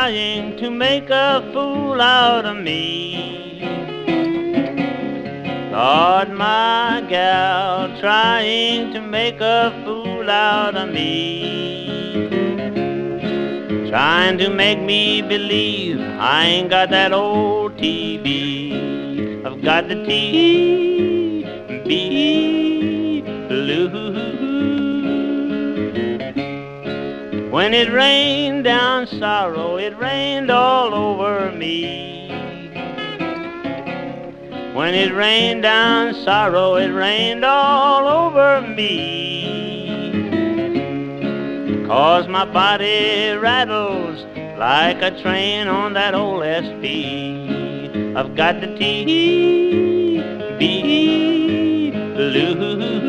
trying to make a fool out of me. Lord, my gal trying to make a fool out of me. Trying to make me believe I ain't got that old TB. I've got the TB blues. When it rained down sorrow, it rained down sorrow, it rained all over me. Cause my body rattles like a train on that old SP. I've got the TB blues.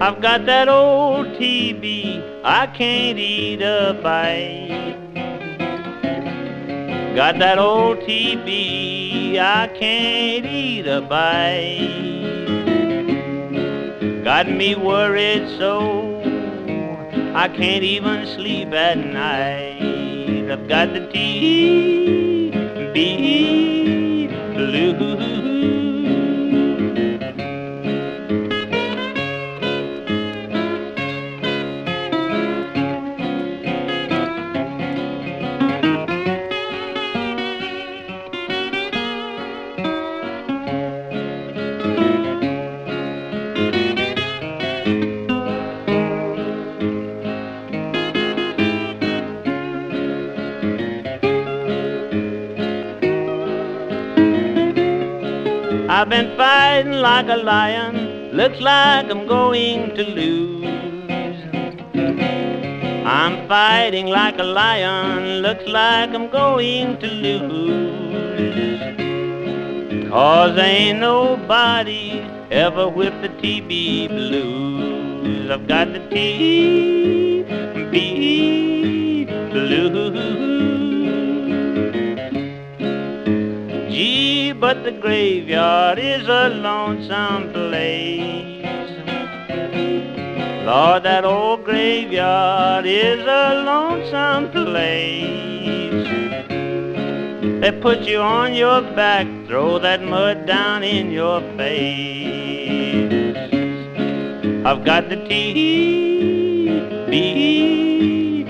I've got that old TB, I can't eat a bite. Got that old TB, I can't eat a bite. Got me worried so, I can't even sleep at night. I've got the TB blues. Like a lion, looks like I'm going to lose. I'm fighting like a lion, looks like I'm going to lose. Cause ain't nobody ever whipped the TB blues. I've got the TB graveyard is a lonesome place. Lord, that old graveyard is a lonesome place. They put you on your back, throw that mud down in your face. I've got the TB be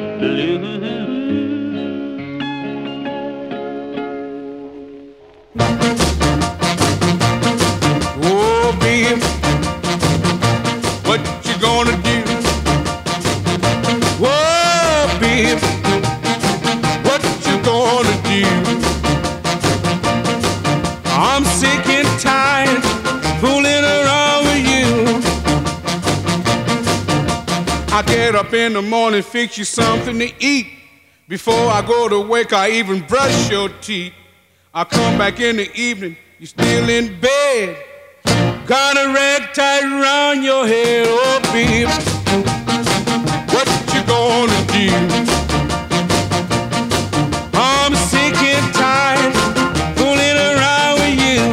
I get up in the morning, fix you something to eat. Before I go to work, I even brush your teeth. I come back in the evening, you're still in bed. Got a rag tied around your head, oh babe. What you gonna do? I'm sick and tired fooling around with you.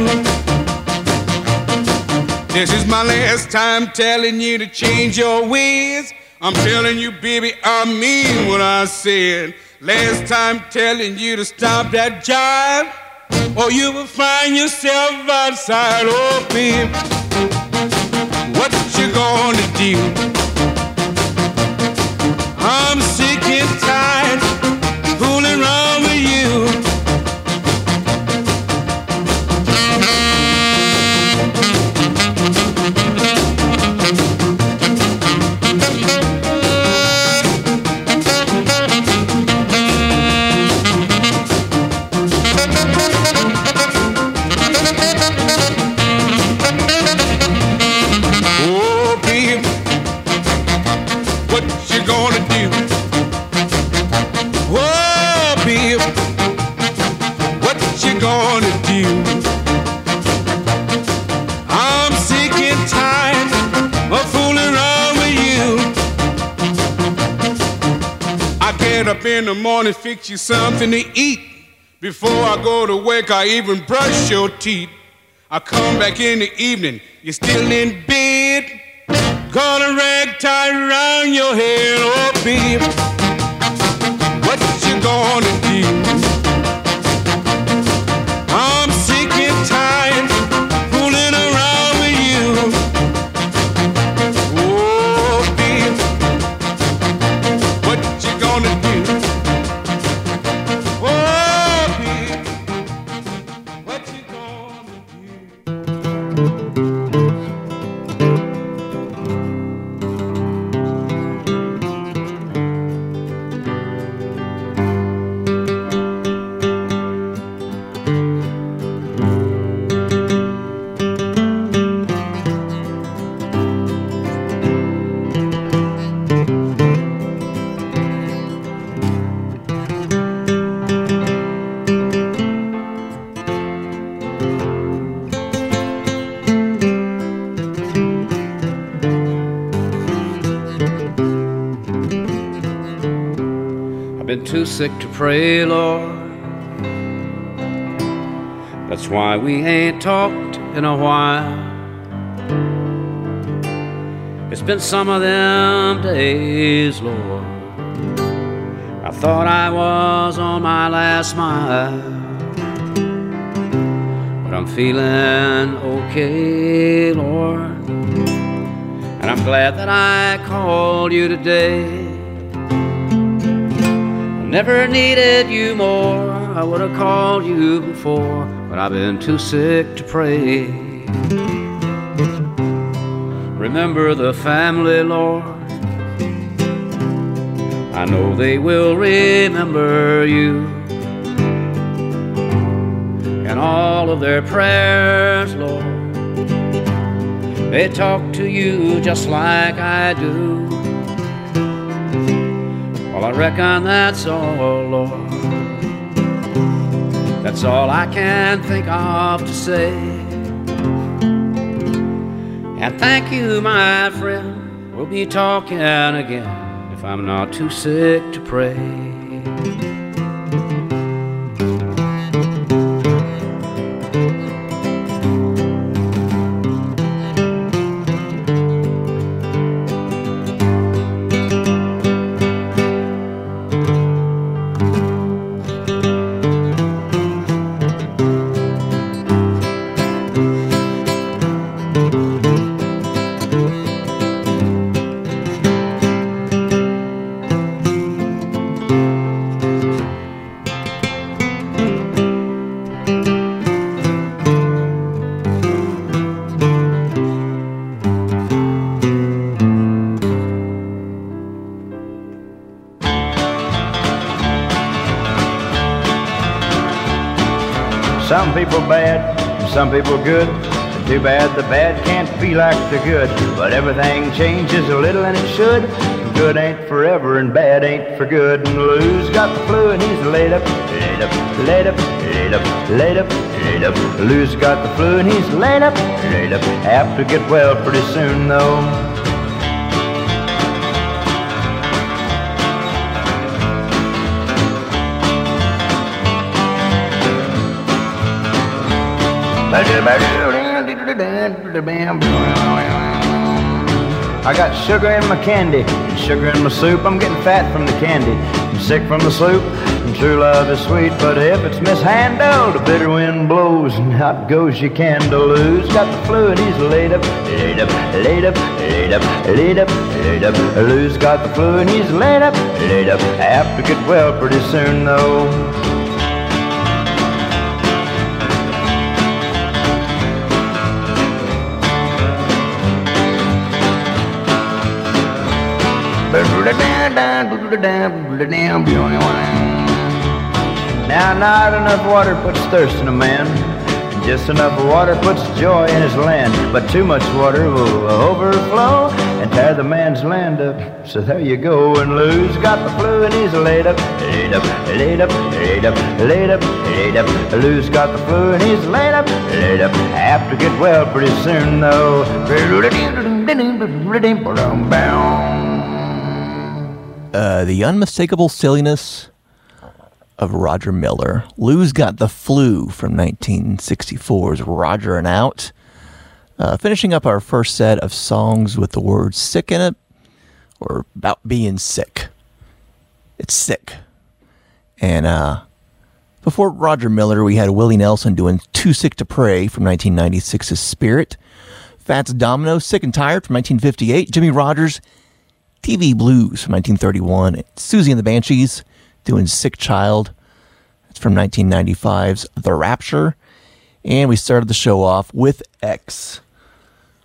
This is my last time telling you to change your ways. I'm telling you, baby, I mean what I said. Last time telling you to stop that jive, or you will find yourself outside. Oh, babe, what you gonna do? I'm in the morning, fix you something to eat. Before I go to work, I even brush your teeth. I come back in the evening, you're still in bed. Got a rag tied around your head, oh babe. What you gonna do? Been too sick to pray, Lord. That's why we ain't talked in a while. It's been some of them days, Lord. I thought I was on my last mile. But I'm feeling okay, Lord. And I'm glad that I called you today. Never needed you more. I would have called you before, but I've been too sick to pray. Remember the family, Lord. I know they will remember you. And all of their prayers, Lord. They talk to you just like I do. Well, I reckon that's all, Lord. That's all I can think of to say. And thank you, my friend. We'll be talking again if I'm not too sick to pray. People good. Too bad the bad can't be like the good. But everything changes a little and it should. Good ain't forever and bad ain't for good. And Lou's got the flu and he's laid up, laid up, laid up, laid up, laid up, laid up. Lou's got the flu and he's laid up, laid up. Have to get well pretty soon though. I got sugar in my candy sugar in my soup. I'm getting fat from the candy. I'm sick from the soup. And true love is sweet, but if it's mishandled, a bitter wind blows and out goes your candle. Who's got the flu and he's laid up, laid up, laid up, laid up, laid up, laid up. Lou's got the flu and he's laid up, laid up. Have to get well pretty soon though. Now, not enough water puts thirst in a man. Just enough water puts joy in his land. But too much water will overflow and tear the man's land up. So there you go. And Lou's got the flu and he's laid up, laid up, laid up, laid up, laid up, laid up. Lou's got the flu and he's laid up, laid up. Have to get well pretty soon though. Uh, the unmistakable silliness of Roger Miller. Lou's Got the Flu from 1964's Roger and Out. Uh, finishing up our first set of songs with the word sick in it, or about being sick. It's sick. And uh, before Roger Miller, we had Willie Nelson doing Too Sick to Pray from 1996's Spirit. Fats Domino, Sick and Tired from 1958. Jimmie Rodgers, TB Blues from 1931. Siouxsie and the Banshees doing Sick Child. That's from 1995's The Rapture. And we started the show off with X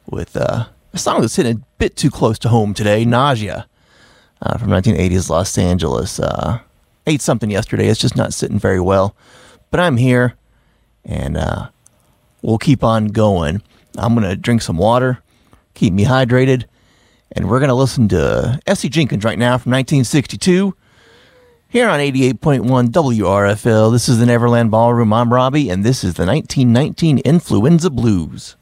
with uh, a song that's hitting a bit too close to home today, Nausea uh, from 1980's Los Angeles. Uh, ate something yesterday. It's just not sitting very well. But I'm here and uh, we'll keep on going. I'm going to drink some water, keep me hydrated, and we're going to listen to Essie Jenkins right now from 1962 here on 88.1 WRFL. This is the Neverland Ballroom. I'm Robbie, and this is the 1919 Influenza Blues.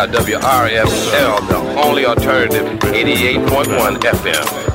Out WRFL, the only alternative, 88.1 FM.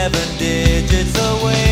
Seven digits away.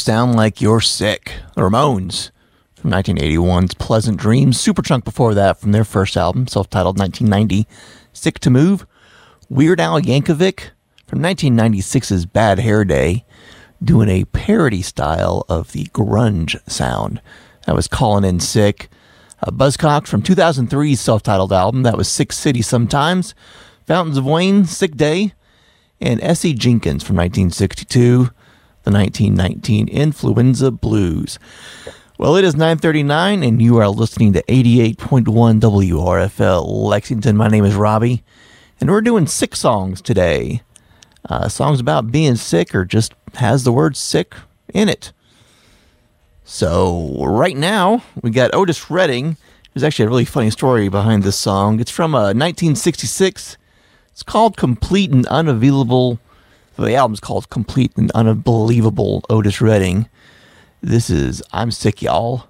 Sound Like You're Sick. The Ramones from 1981's Pleasant Dreams. Superchunk before that from their first album, self titled 1990, Sick to Move. Weird Al Yankovic from 1996's Bad Hair Day, doing a parody style of the grunge sound. That was Calling In Sick. Uh, Buzzcocks from 2003's self titled album, that was Sick City Sometimes. Fountains of Wayne, Sick Day. And Essie Jenkins from 1962 the 1919 Influenza Blues. Well, it is 9:39 and you are listening to 88.1 WRFL Lexington. My name is Robbie and we're doing six songs today. Uh, songs about being sick or just has the word sick in it. So, right now, we got Otis Redding. There's actually a really funny story behind this song. It's from uh, 1966. It's called Complete and Unavailable the album's called Complete and Unbelievable Otis Redding. This is I'm Sick, Y'all.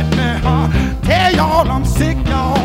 at me. Huh? Tell y'all I'm sick, y'all.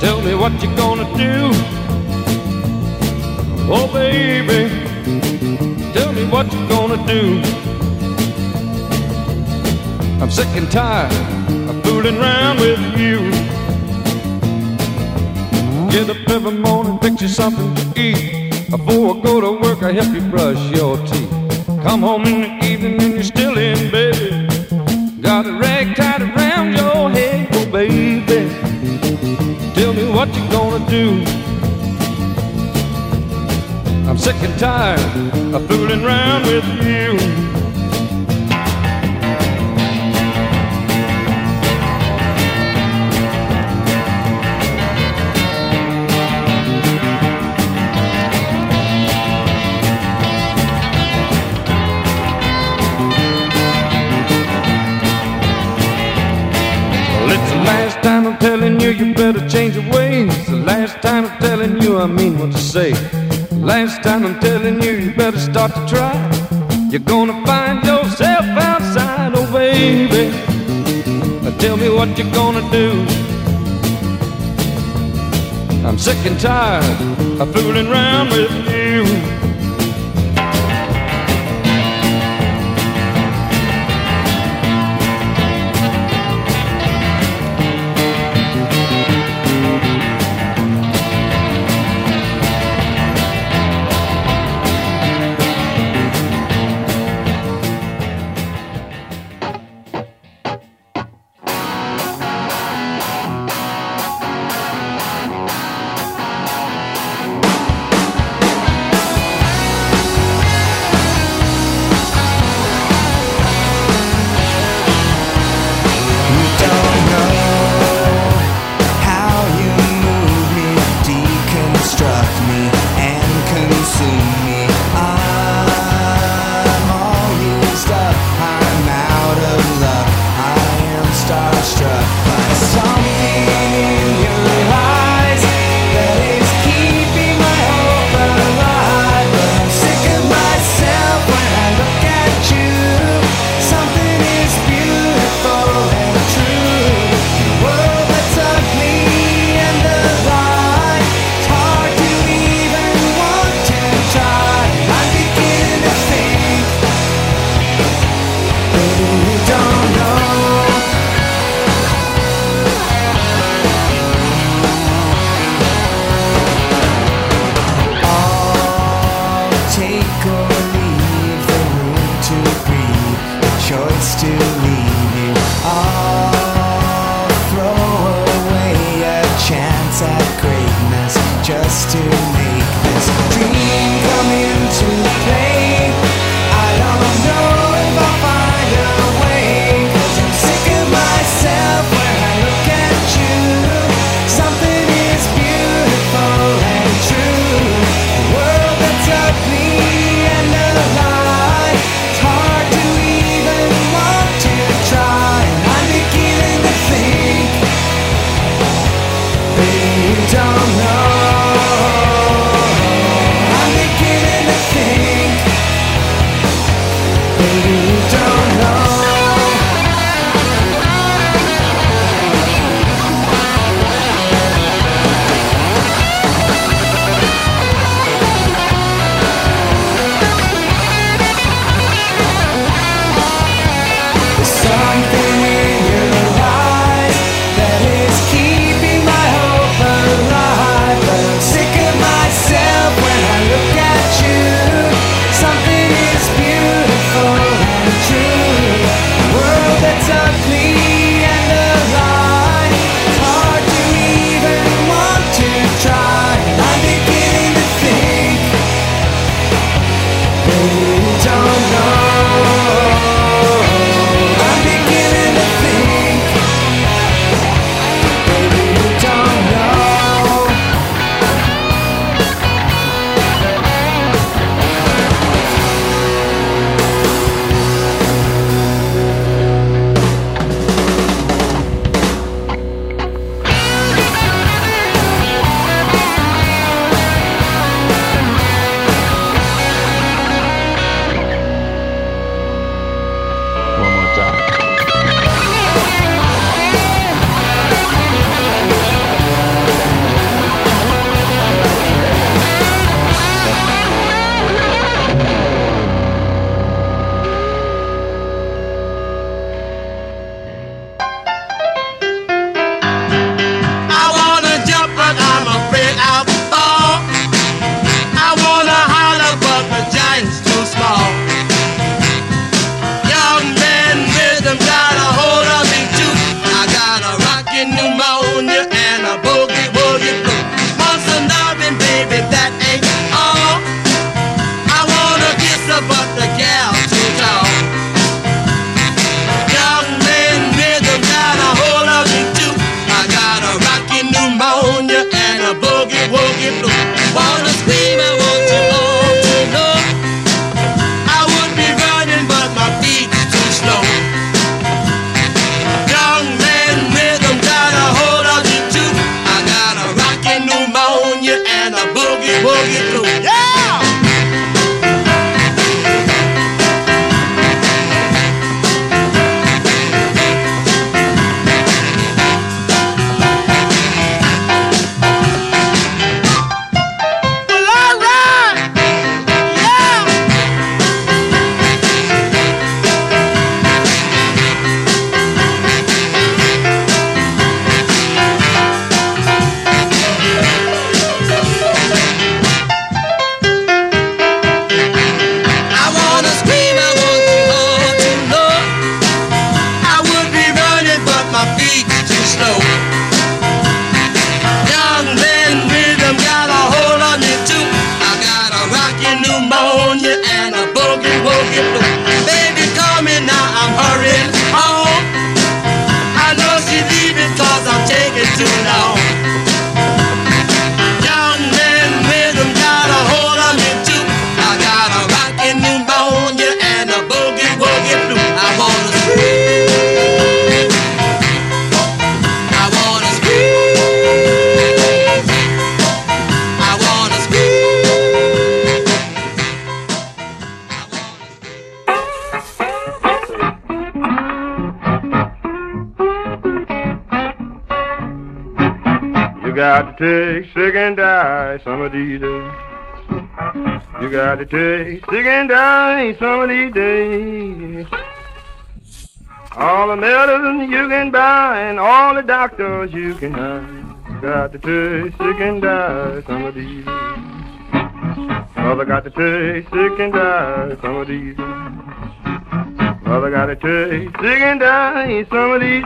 Tell me what you're gonna do. Oh, baby, tell me what you're gonna do. I'm sick and tired of fooling around with you. Get up every morning, picture something to eat. Before I go to work, I help you brush your teeth. Come home in the evening and you're still in bed. Got a ragtime what you gonna do? I'm sick and tired of fooling around with you. Telling you you better change your ways. The last time I'm telling you I mean what I say. The last time I'm telling you you better start to try. You're gonna find yourself outside, oh baby. Tell me what you're gonna do. I'm sick and tired of fooling around with you. Got to take sick and die some of these days. All the medicine you can buy and all the doctors you can have. Got to take sick and die some of these. Mother got to take sick and die some of these. Mother got to take sick and die some of these.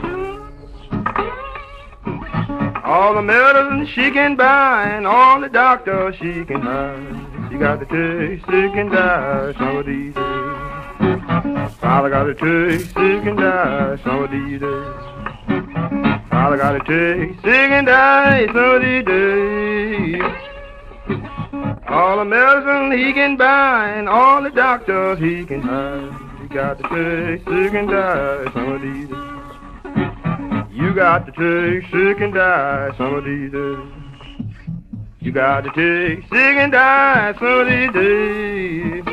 All the medicine she can buy and all the doctors she can buy. She got to take sick and die some of these days. Father got to take sick and die some of these days. Father got to take sick and die some of these days. All the medicine he can buy and all the doctors he can buy. He got to take sick and die some of these days. You got to take sick and die some of these days. You got to take sick and die these days.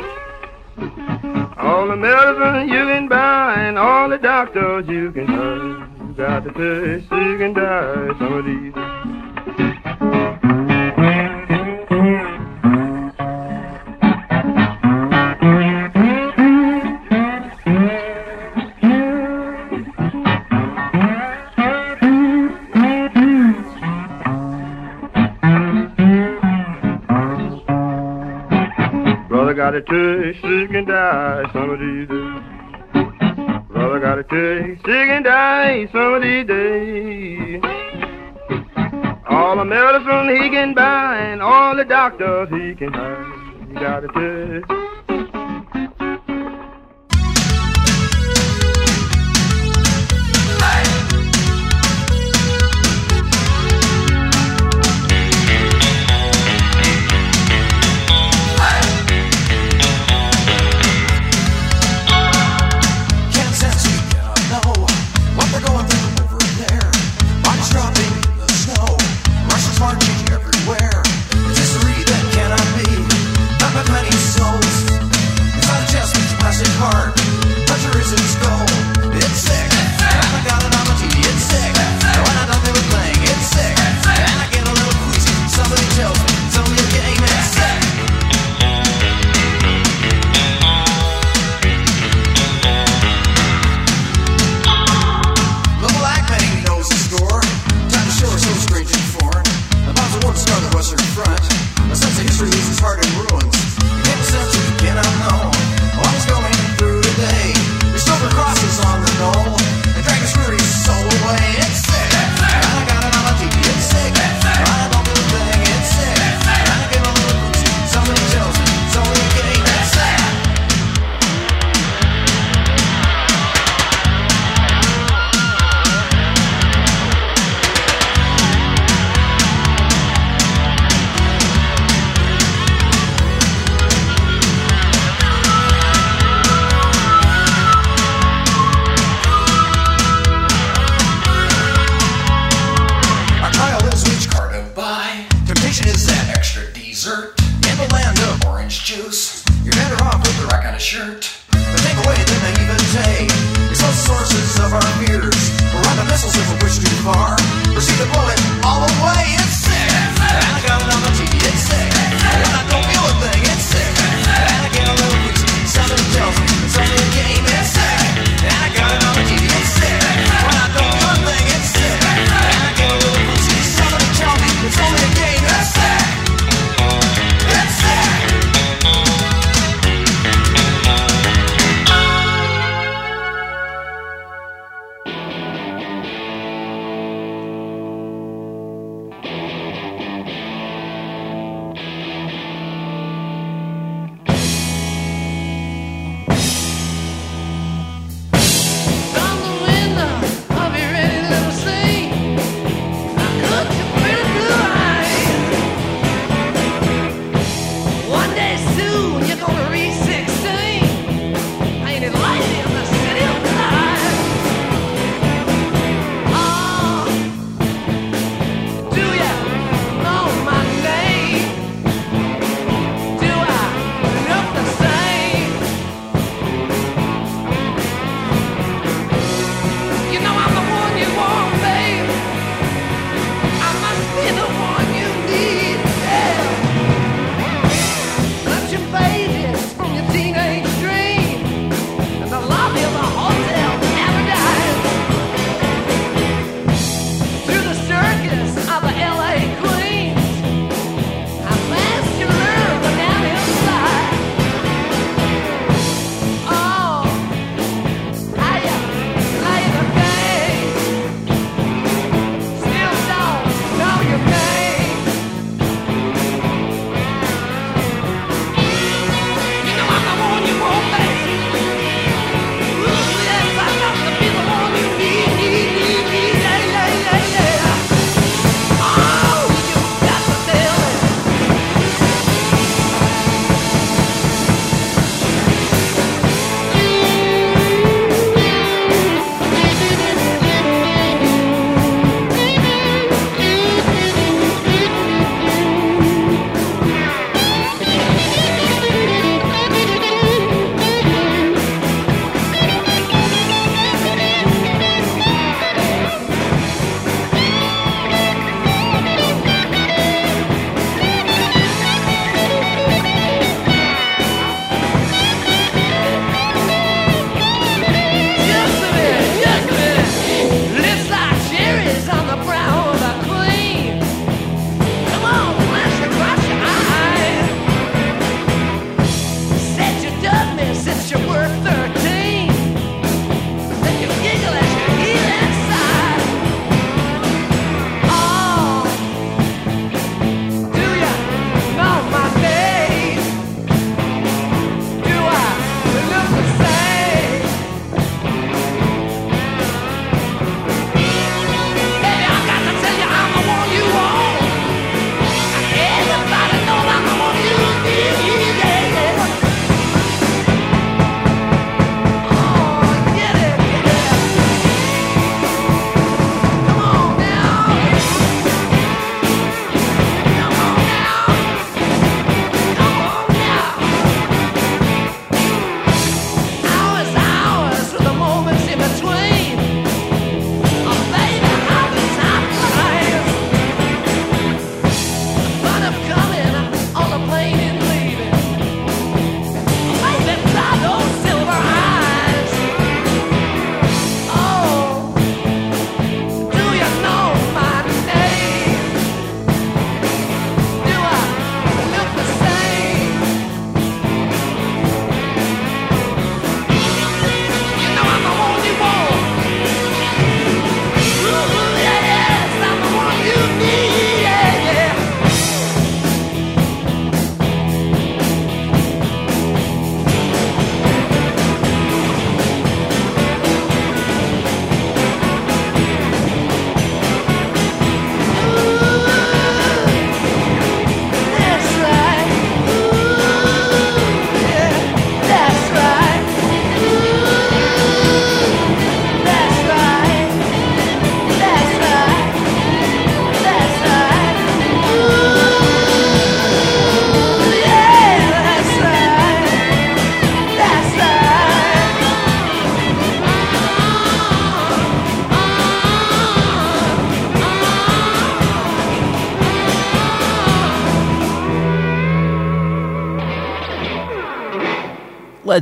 All the medicine you can buy and all the doctors you can buy. You got to take sick and die some of these days. Got to take sick and die some of these days. Brother got to take sick and die some of these days. All the medicine he can buy and all the doctors he can buy. He got to take. shirt. Take away the naivete. It's all sources of our fears. We're the missiles if we push too far. Receive the bullet.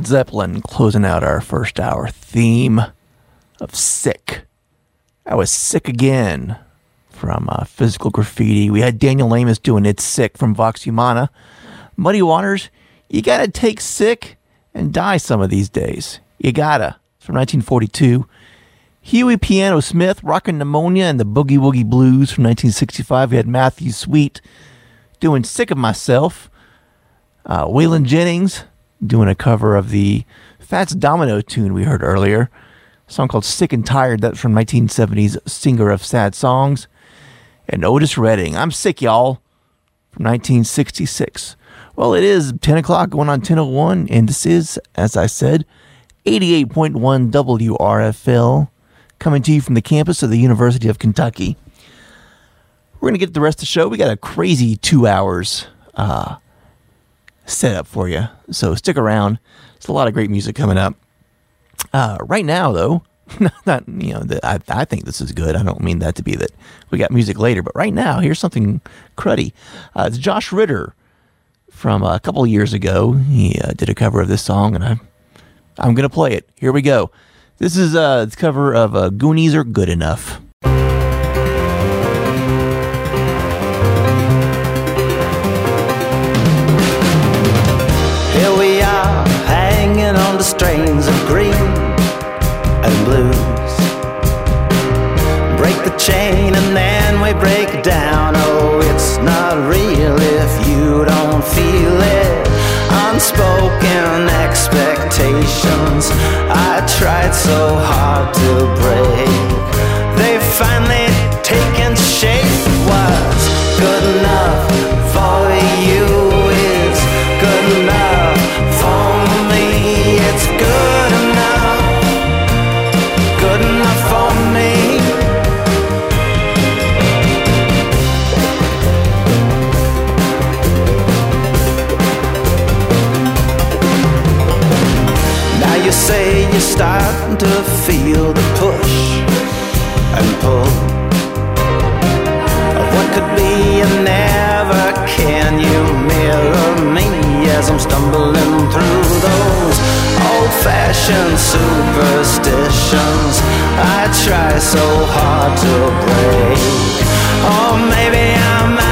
Led Zeppelin closing out our first hour theme of Sick. I was sick again from uh, Physical Graffiti. We had Daniel Amos doing It's Sick from Vox Humana. Muddy Waters, you gotta take sick and die some of these days. You gotta. It's from 1942. Huey Piano Smith, Rockin' Pneumonia and the Boogie Woogie Blues from 1965. We had Matthew Sweet doing Sick of Myself. Uh, Waylon Jennings doing a cover of the Fats Domino tune we heard earlier. A song called Sick and Tired, that's from 1970's Singer of Sad Songs. And Otis Redding, I'm Sick, y'all, from 1966. Well, it is 10 o'clock going on 10.01, and this is, as I said, 88.1 WRFL, coming to you from the campus of the University of Kentucky. We're going to get the rest of the show. We got a crazy two hours uh, set up for you, so stick around. There's a lot of great music coming up. Uh, right now, though, not you know that I, I think this is good. I don't mean that to be that we got music later, but right now, here's something cruddy. Uh, it's Josh Ritter from a couple years ago. He uh, did a cover of this song, and I I'm gonna play it. Here we go. This is uh, the cover of uh, Goonies Are Good Enough. And blues. Break the chain and then we break down. Oh, it's not real if you don't feel it. Unspoken expectations I tried so hard to break. They finally stumbling through those old-fashioned superstitions I try so hard to break. Or maybe I'm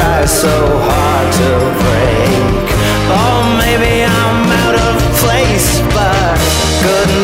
try so hard to break. Or maybe I'm out of place, but good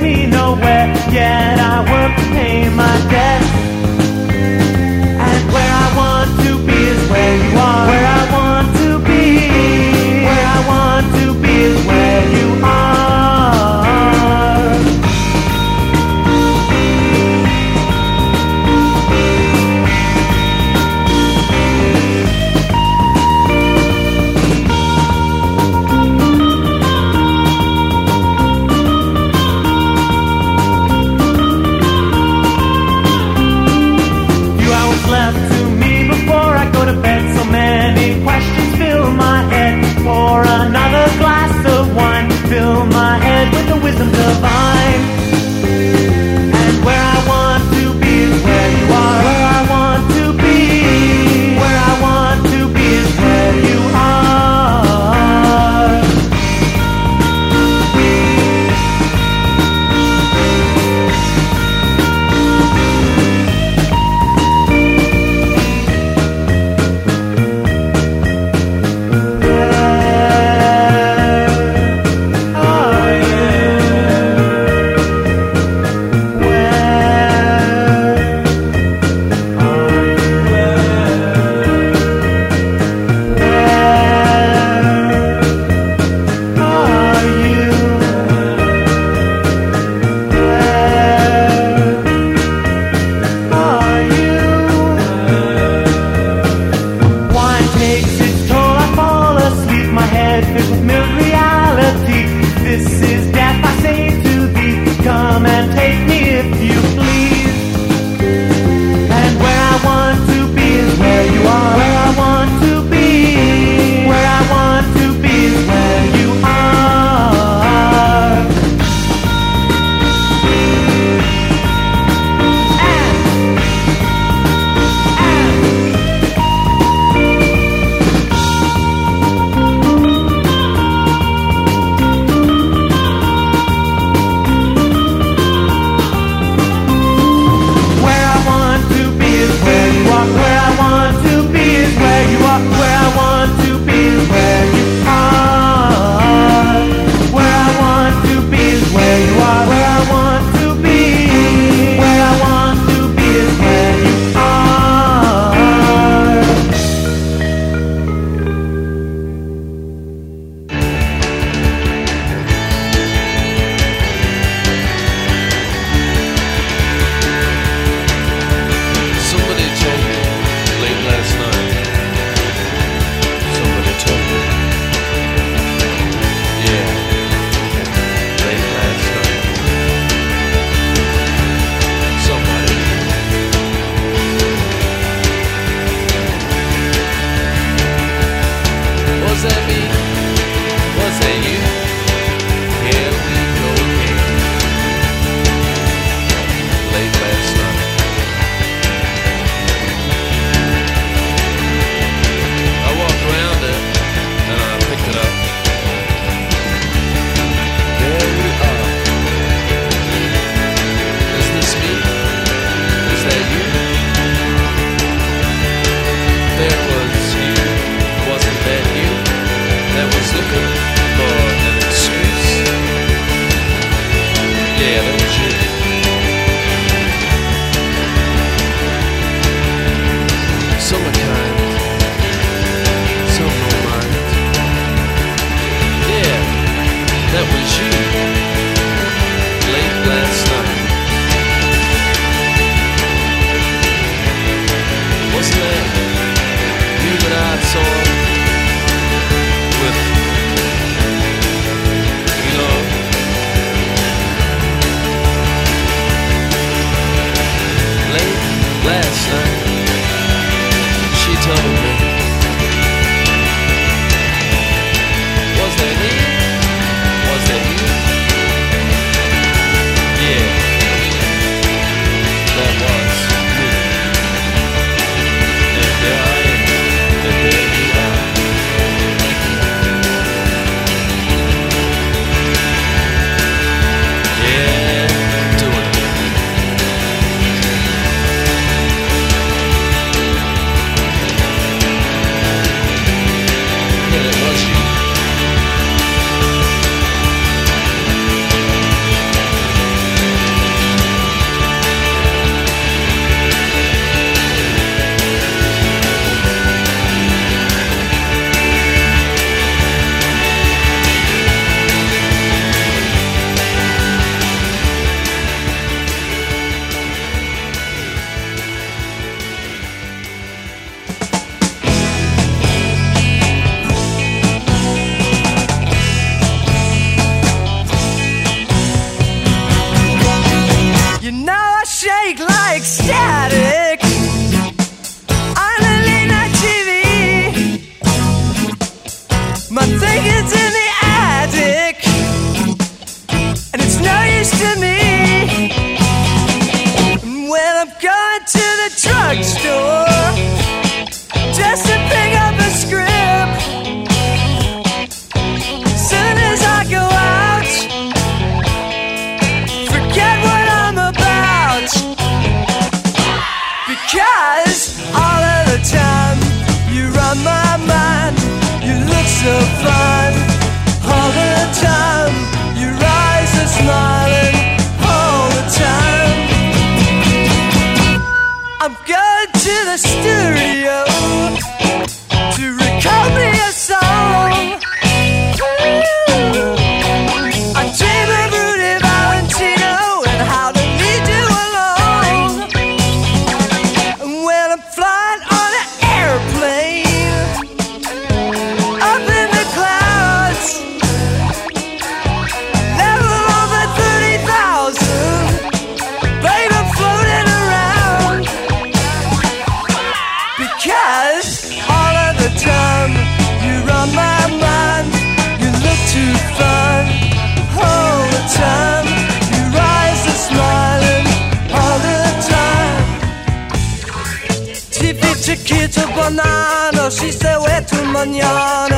me nowhere, till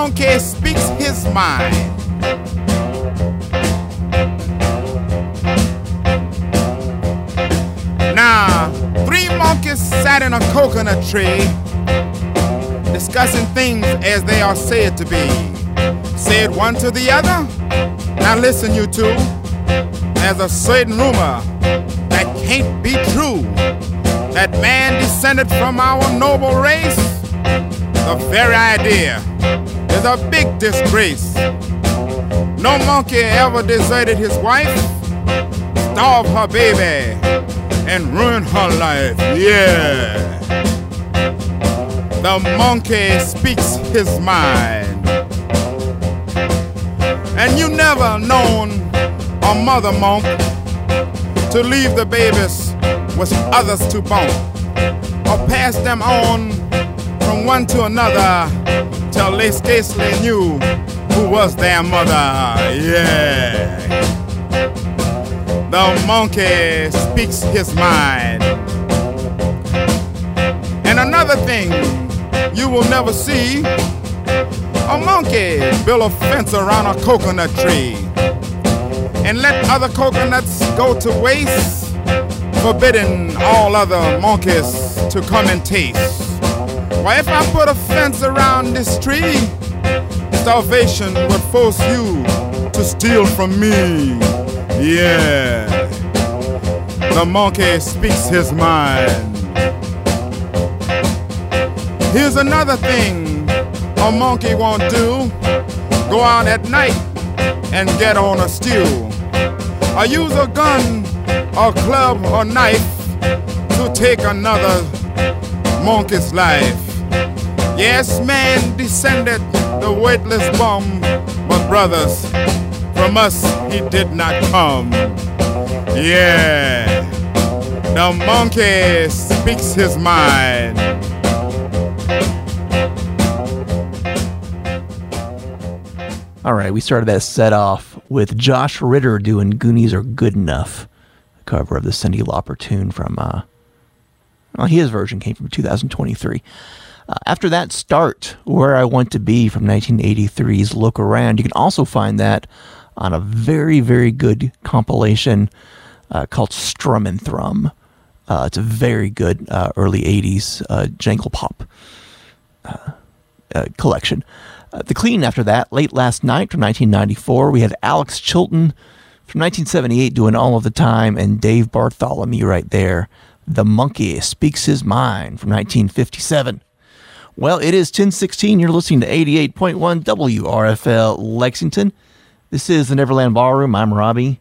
monkey speaks his mind. Now, three monkeys sat in a coconut tree discussing things as they are said to be. Said one to the other. Now listen, you two. There's a certain rumor that can't be true that man descended from our noble race, the very idea a big disgrace. No monkey ever deserted his wife, starved her baby, and ruined her life. Yeah. The monkey speaks his mind. And you never known a mother monk to leave the babies with others to bone, or pass them on from one to another they scarcely knew who was their mother. Yeah. The monkey speaks his mind. And another thing you will never see a monkey build a fence around a coconut tree and let other coconuts go to waste forbidding all other monkeys to come and taste. Why, if I put a fence around this tree, starvation would force you to steal from me. Yeah. The monkey speaks his mind. Here's another thing a monkey won't do go out at night and get on a stew. Or use a gun a club or knife to take another monkey's life. Yes, man descended the weightless bomb, but brothers, from us he did not come. Yeah, the monkey speaks his mind. All right, we started that set off with Josh Ritter doing "Goonies Are Good Enough," a cover of the Cyndi Lauper tune from. Uh, well, his version came from 2023. Uh, after that, start where I want to be from 1983's "Look Around." You can also find that on a very, very good compilation uh, called "Strum and Thrum." Uh, it's a very good uh, early 80s uh, jangle pop uh, collection. The Clean after that, late last night from 1994, we had Alex Chilton from 1978 doing All of the Time, and Dave Bartholomew right there. The Monkey Speaks His Mind from 1957. Well, it is 1016. You're listening to 88.1 WRFL Lexington. This is the Neverland Ballroom. I'm Robbie,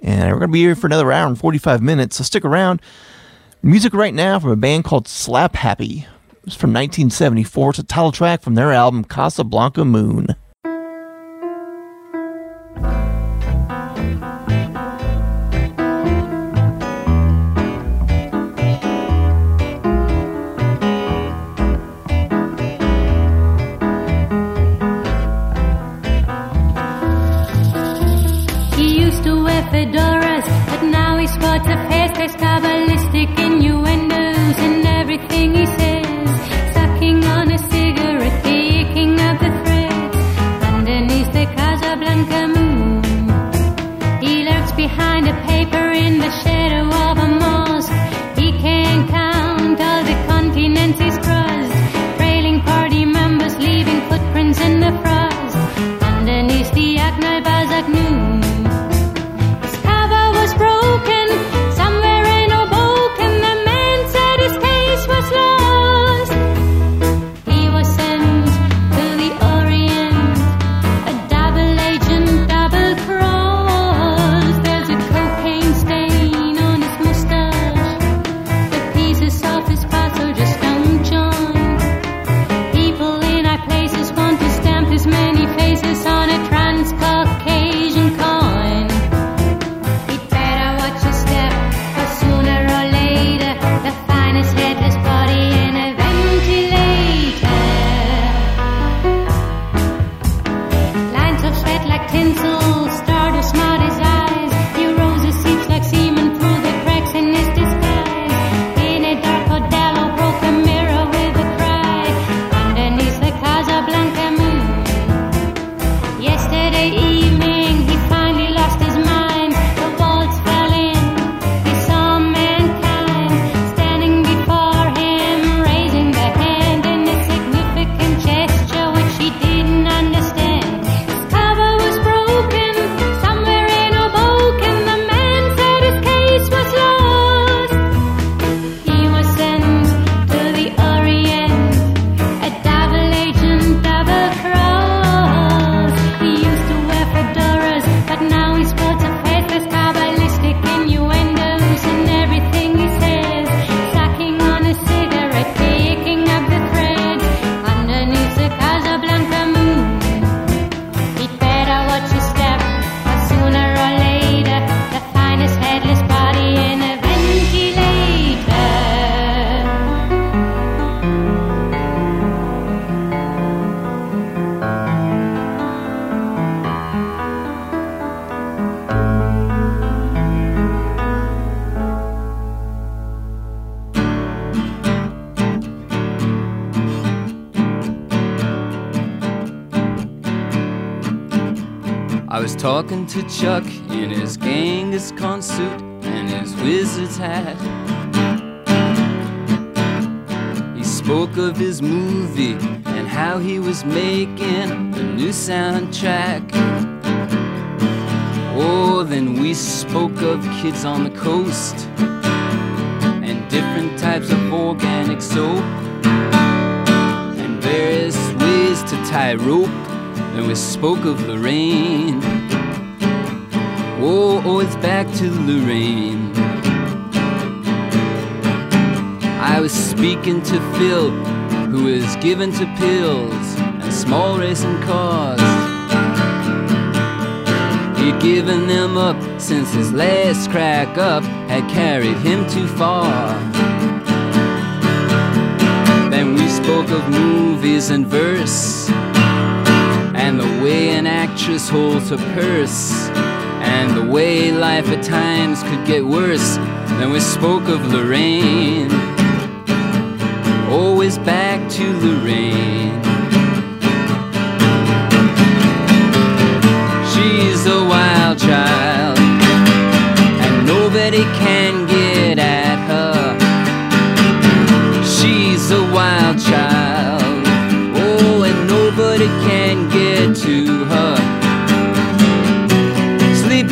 and we're going to be here for another hour and 45 minutes, so stick around. Music right now from a band called Slapp Happy. It's from 1974. It's a title track from their album Casablanca Moon. Talking to Chuck in his Genghis Khan suit and his wizard's hat. He spoke of his movie and how he was making a new soundtrack. Oh, then we spoke of kids on the coast and different types of organic soap and various ways to tie rope. Then we spoke of Lorraine. Oh, oh, it's back to Lorraine. I was speaking to Phil, who is given to pills and small racing cars. He'd given them up since his last crack up had carried him too far. Then we spoke of movies and verse, and the way an actress holds her purse, way life at times could get worse. Then we spoke of Lorraine, always back to Lorraine. She's a wild child, and nobody can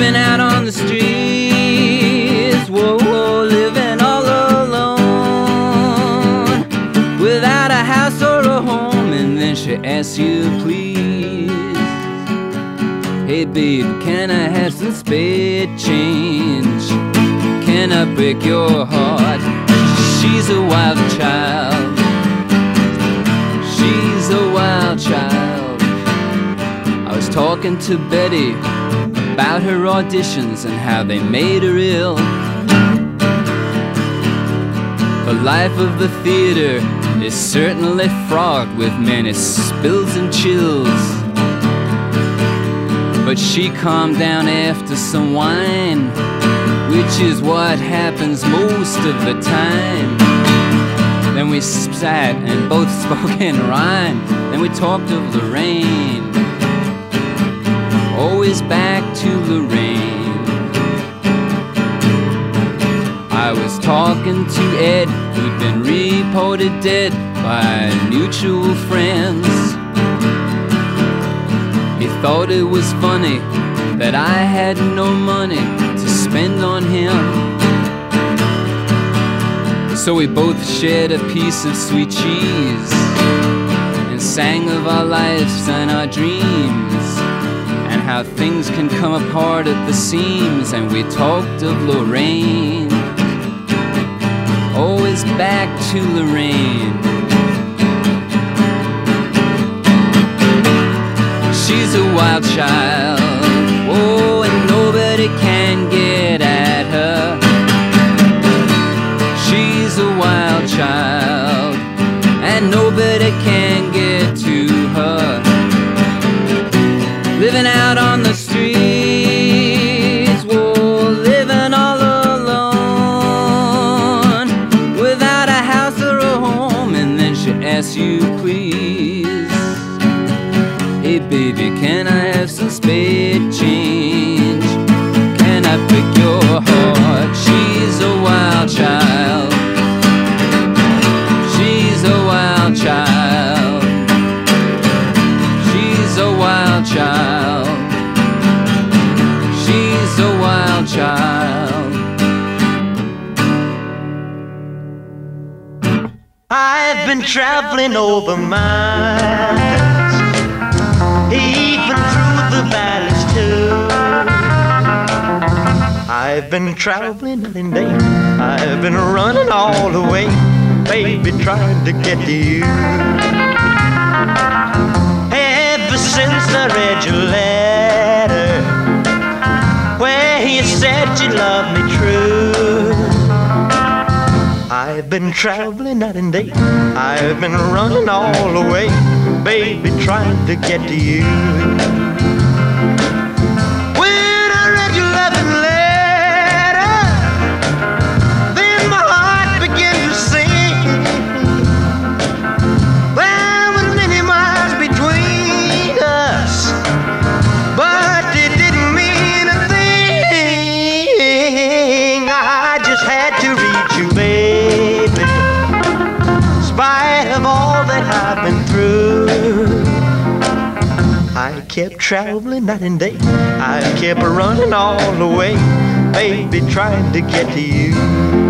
Out on the streets, whoa, whoa, living all alone, without a house or a home, and then she asks you, please. Hey babe, can I have some spare change? Can I break your heart? She's a wild child. She's a wild child. I was talking to Betty about her auditions and how they made her ill. The life of the theater is certainly fraught with many spills and chills. But she calmed down after some wine, which is what happens most of the time. Then we sat and both spoke in rhyme. Then we talked of Lorraine, always back to Lorraine. I was talking to Ed, who'd been reported dead by mutual friends. He thought it was funny that I had no money to spend on him. So we both shared a piece of sweet cheese and sang of our lives and our dreams how things can come apart at the seams. And we talked of Lorraine, oh, always back to Lorraine. She's a wild child. Oh, and nobody can get at her. She's a wild child, and nobody can get to her. Living out on traveling over miles, even through the valleys too. I've been traveling and day. I've been running all the way, baby, trying to get to you. Ever since I read your letter, where you said you loved me true. I've been traveling night and day. I've been running all the way, baby, trying to get to you. Traveling night and day. I kept running all the way, baby, trying to get to you.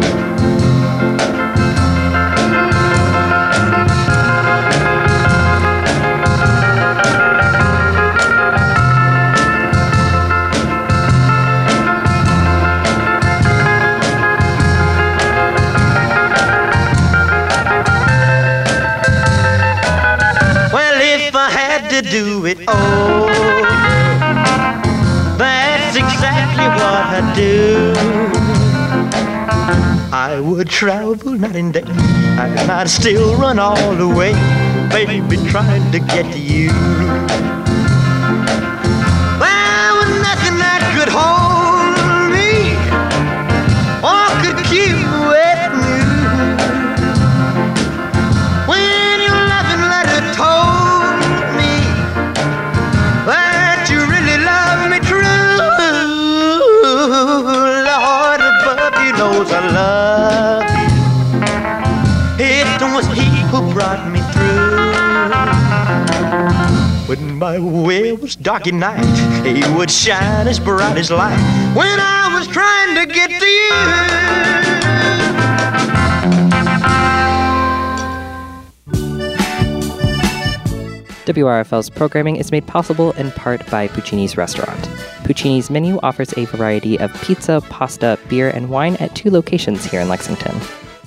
Do it all, that's exactly what I'd do. I would travel night and day, and I'd still run all the way, baby, trying to get to you. My way was dark at night, He would shine as bright as light. When I was trying to get to WRFL's programming is made possible in part by Puccini's Restaurant. Puccini's menu offers a variety of pizza, pasta, beer, and wine at two locations here in Lexington.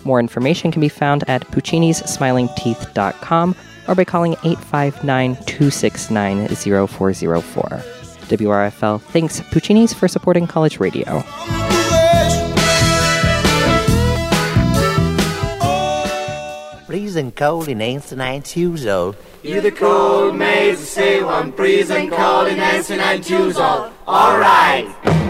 More information can be found at puccinissmilingteeth.com or by calling 859 269 0404. WRFL thanks Puccini's for supporting college radio. Freezing cold in Anson and Tuesday. You the cold maze, say one freezing cold in Anson and Tuesday. Alright. We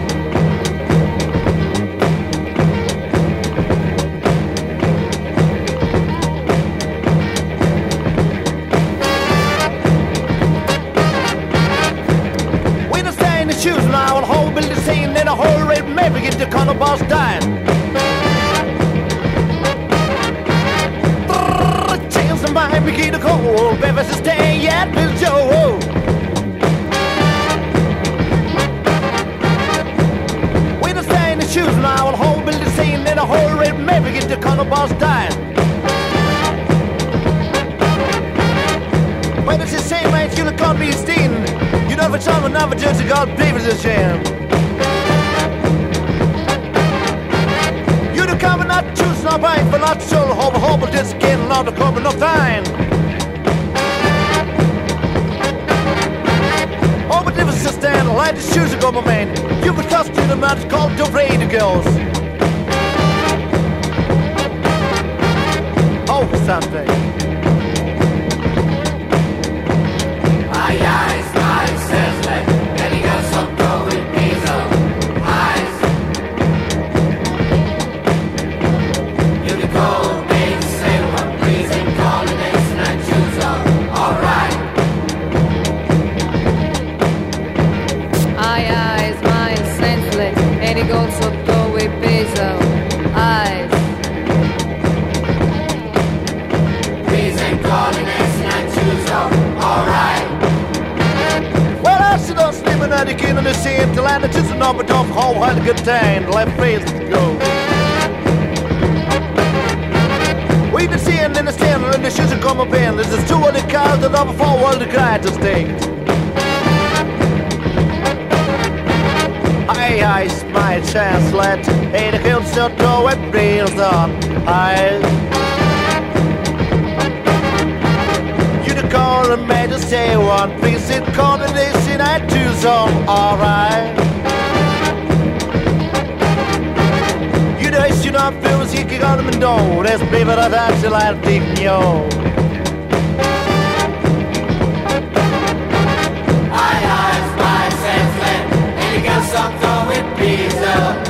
in a whole red maybe get the corner boss dying. The mind, we get the cold, baby, stay yet, Bill Joe. We don't stay in the shoes and whole building scene in a whole red maybe get the corner boss dying. When it's the same age, you'll call me Steen. You for some, another judge, God, David's a shame. The common not choose, not buying for not soul, hope, hope, just getting out of cover, no time. Oh, but if it's just stand, light the shoes ago, my man. You would trust to the man, called the radio girls. Oh, something. An up and off how had a good time. The left face to go. We the seeing in the stand and the shoes are up in. This is two of the cars that up before all the guy to stay. Aye, aye, my chance, let Ain't a kill still go it reels on. Aye. You call and made to say one piece in combination I do so alright. You know you not feel as you can on them and do That's baby that I till I think yo. Aye, eyes, my. Then he got some go with diesel.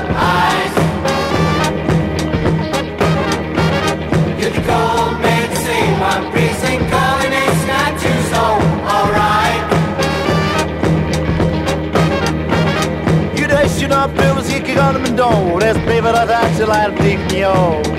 Know you not feel as you can on them and do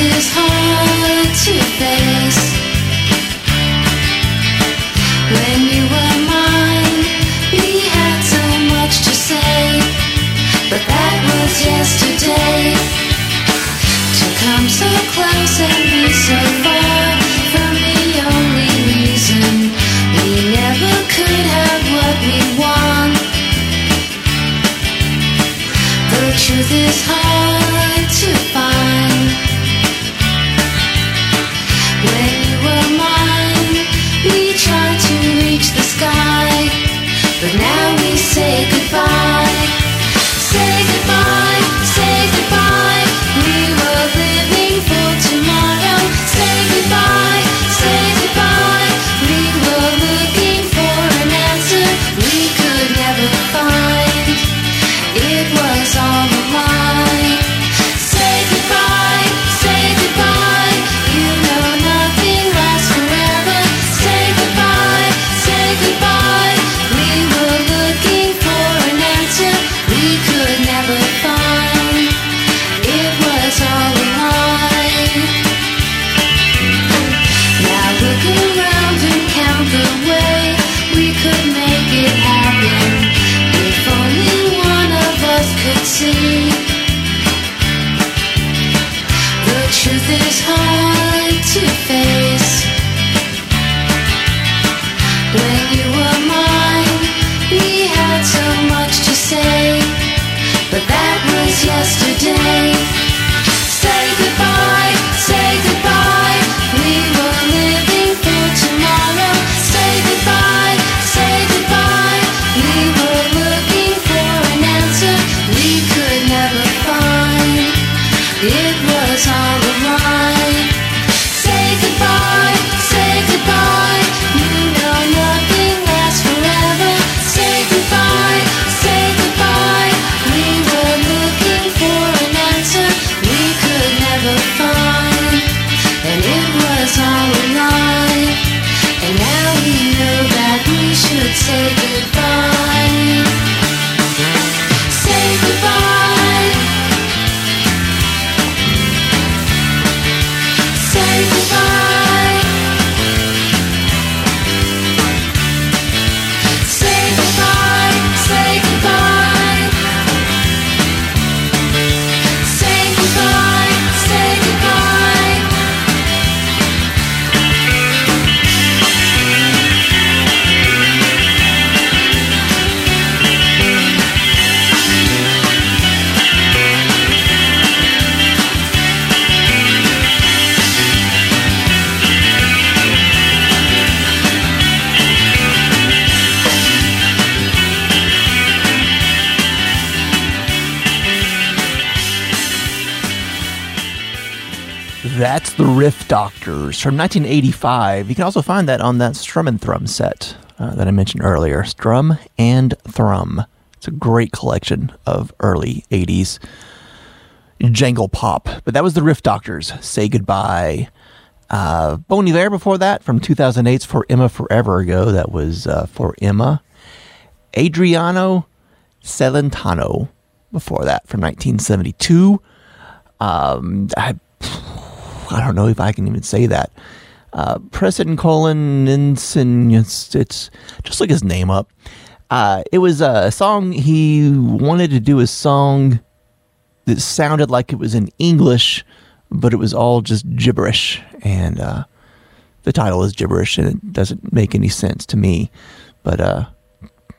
this whole toothpaste When you were mine, we had so much to say But that was yesterday. To come so close and be so far for the only reason We never could have what we want. The truth is hard. From 1985. You can also find that on that Strum and Thrum set uh, that I mentioned earlier. Strum and Thrum. It's a great collection of early 80s jangle pop. But that was the Riff Doctors. Say goodbye. Uh, Bon Iver before that from 2008's For Emma Forever Ago. That was uh, For Emma. Adriano Celentano before that from 1972. Um, I, I don't know if I can even say that. Uh, Prisencolinensinainciusol, it's, it's just look his name up. Uh, it was a song he wanted to do a song that sounded like it was in English, but it was all just gibberish. And uh, the title is gibberish, and it doesn't make any sense to me. But uh,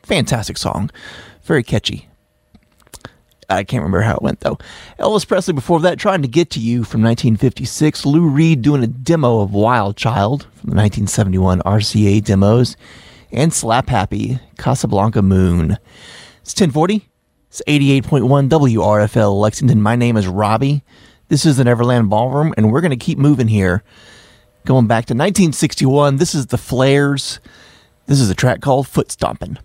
fantastic song, very catchy. I can't remember how it went though. Elvis Presley before that, trying to get to you from 1956. Lou Reed doing a demo of Wild Child from the 1971 RCA demos, and Slapp Happy Casablanca Moon. It's 1040. It's 88.1 WRFL Lexington. My name is Robbie. This is the Neverland Ballroom, and we're going to keep moving here. Going back to 1961, this is the Flares. This is a track called Foot Stompin'.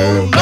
home.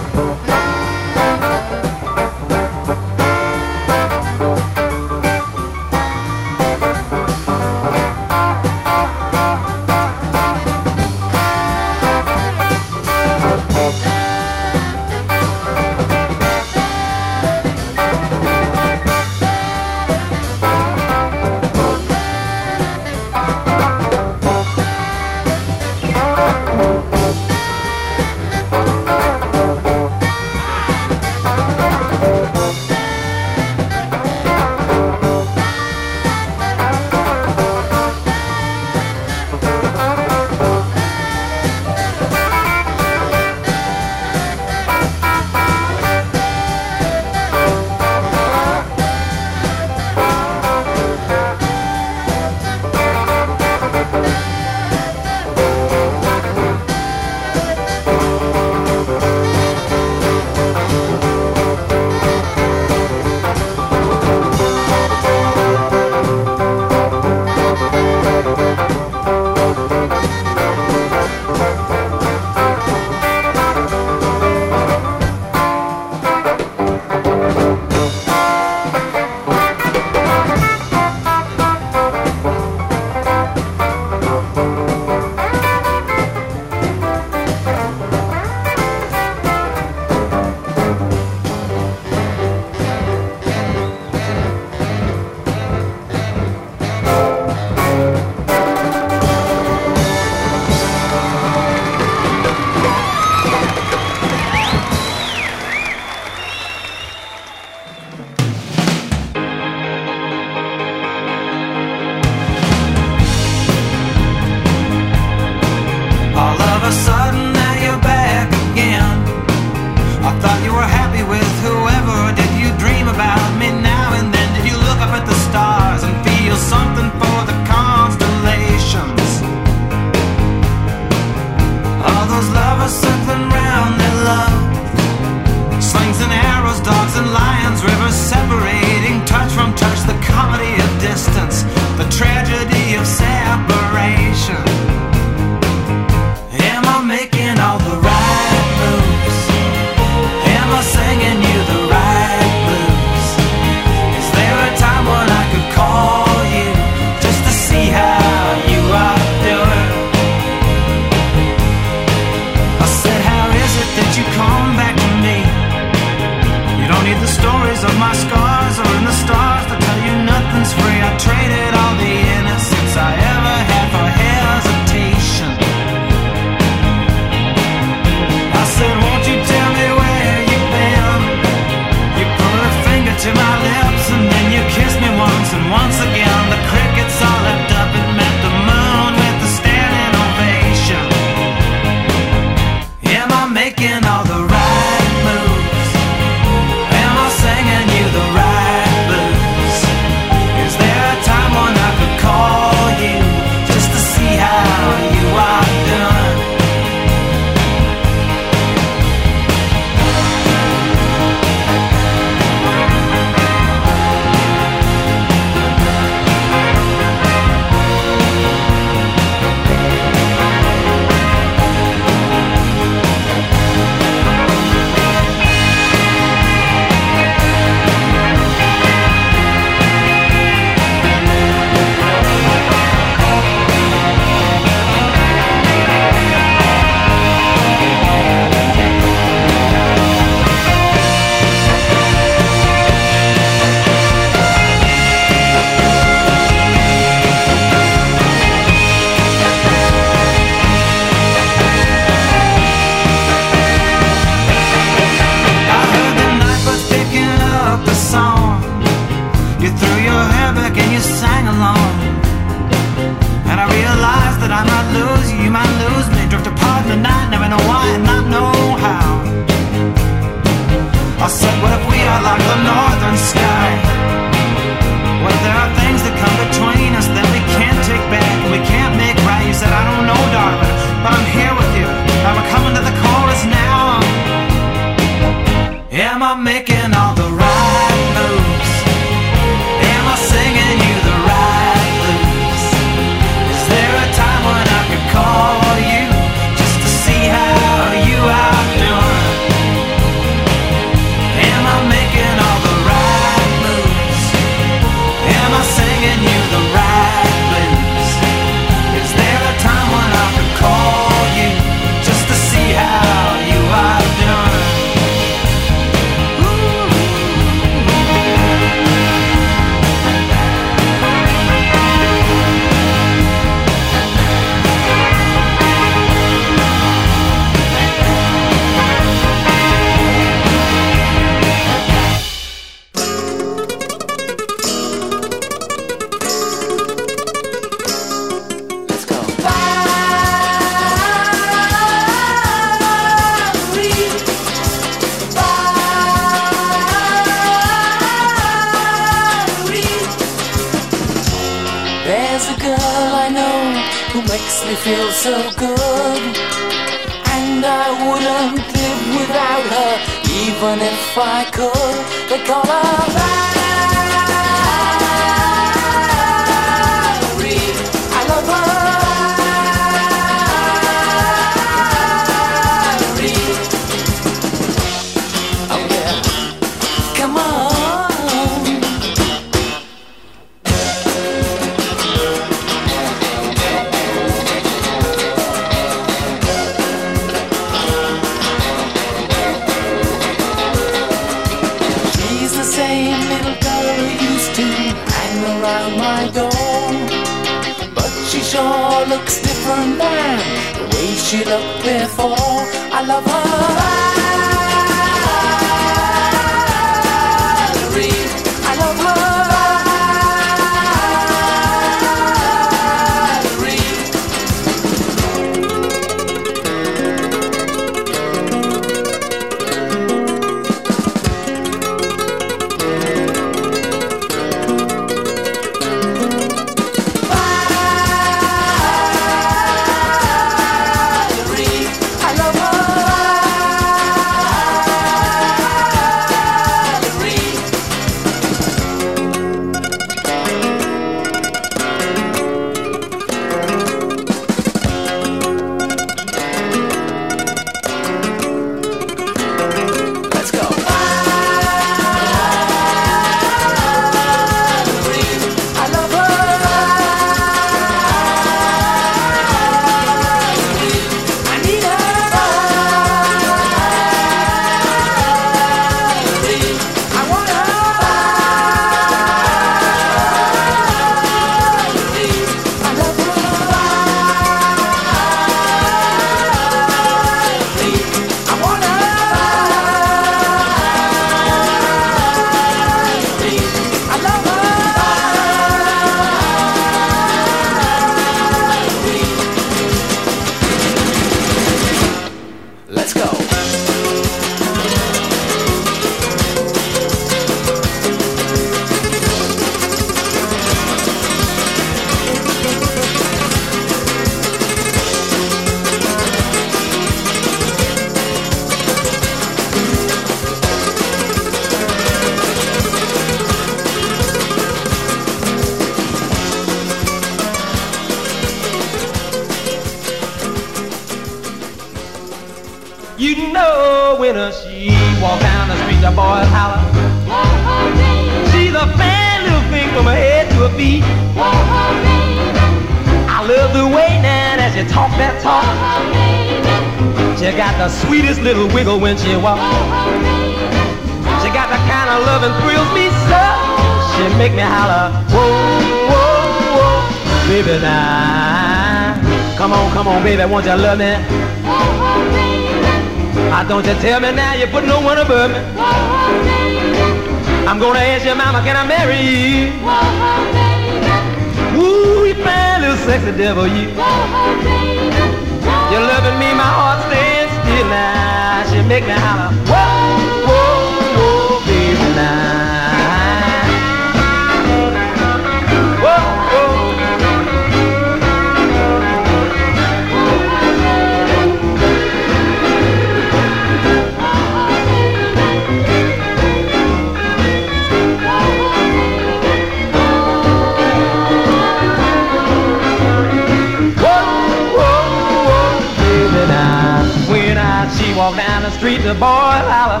The street, the boy holler.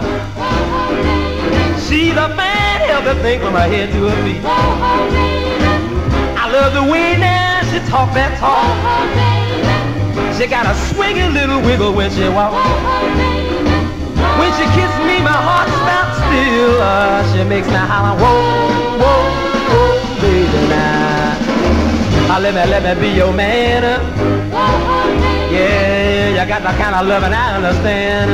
She's a man, thing from her head to her feet. I love the way now she talk that talk. She got a swinging little wiggle when she walk. When she kiss me, my heart stops still. Uh, she makes me holler, whoa, whoa, whoa, baby now. Uh, let me, let me be your man. uh. You got the kind of loving I understand.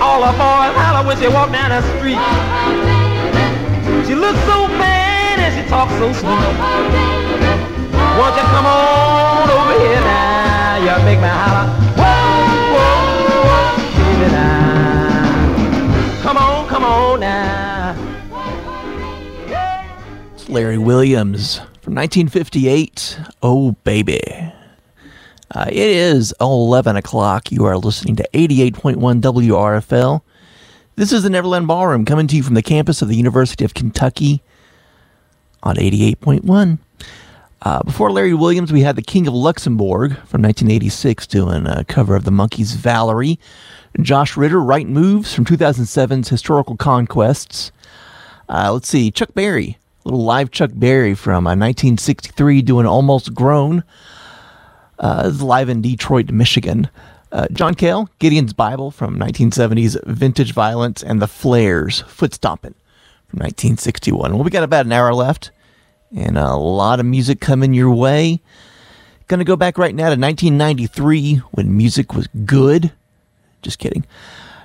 All the boys holler when she walk down the street. She looks so fine and she talks so sweet. Won't you come on over here now? You make me holler. Whoa, whoa, whoa, baby now. Come on, come on now. Larry Williams from 1958. Oh, baby. Uh, it is 11 o'clock. You are listening to 88.1 WRFL. This is the Neverland Ballroom coming to you from the campus of the University of Kentucky on 88.1. Uh, before Larry Williams, we had the King of Luxembourg from 1986 doing a cover of the Monkees' Valerie. Josh Ritter, Right Moves from 2007's Historical Conquests. Uh, let's see, Chuck Berry, little live Chuck Berry from uh, 1963 doing Almost Grown. Uh, live in Detroit, Michigan. Uh, John Cale, Gideon's Bible from 1970's Vintage Violence, and The Flares, Foot Stompin' from 1961. Well, we got about an hour left, and a lot of music coming your way. Gonna go back right now to 1993 when music was good. Just kidding,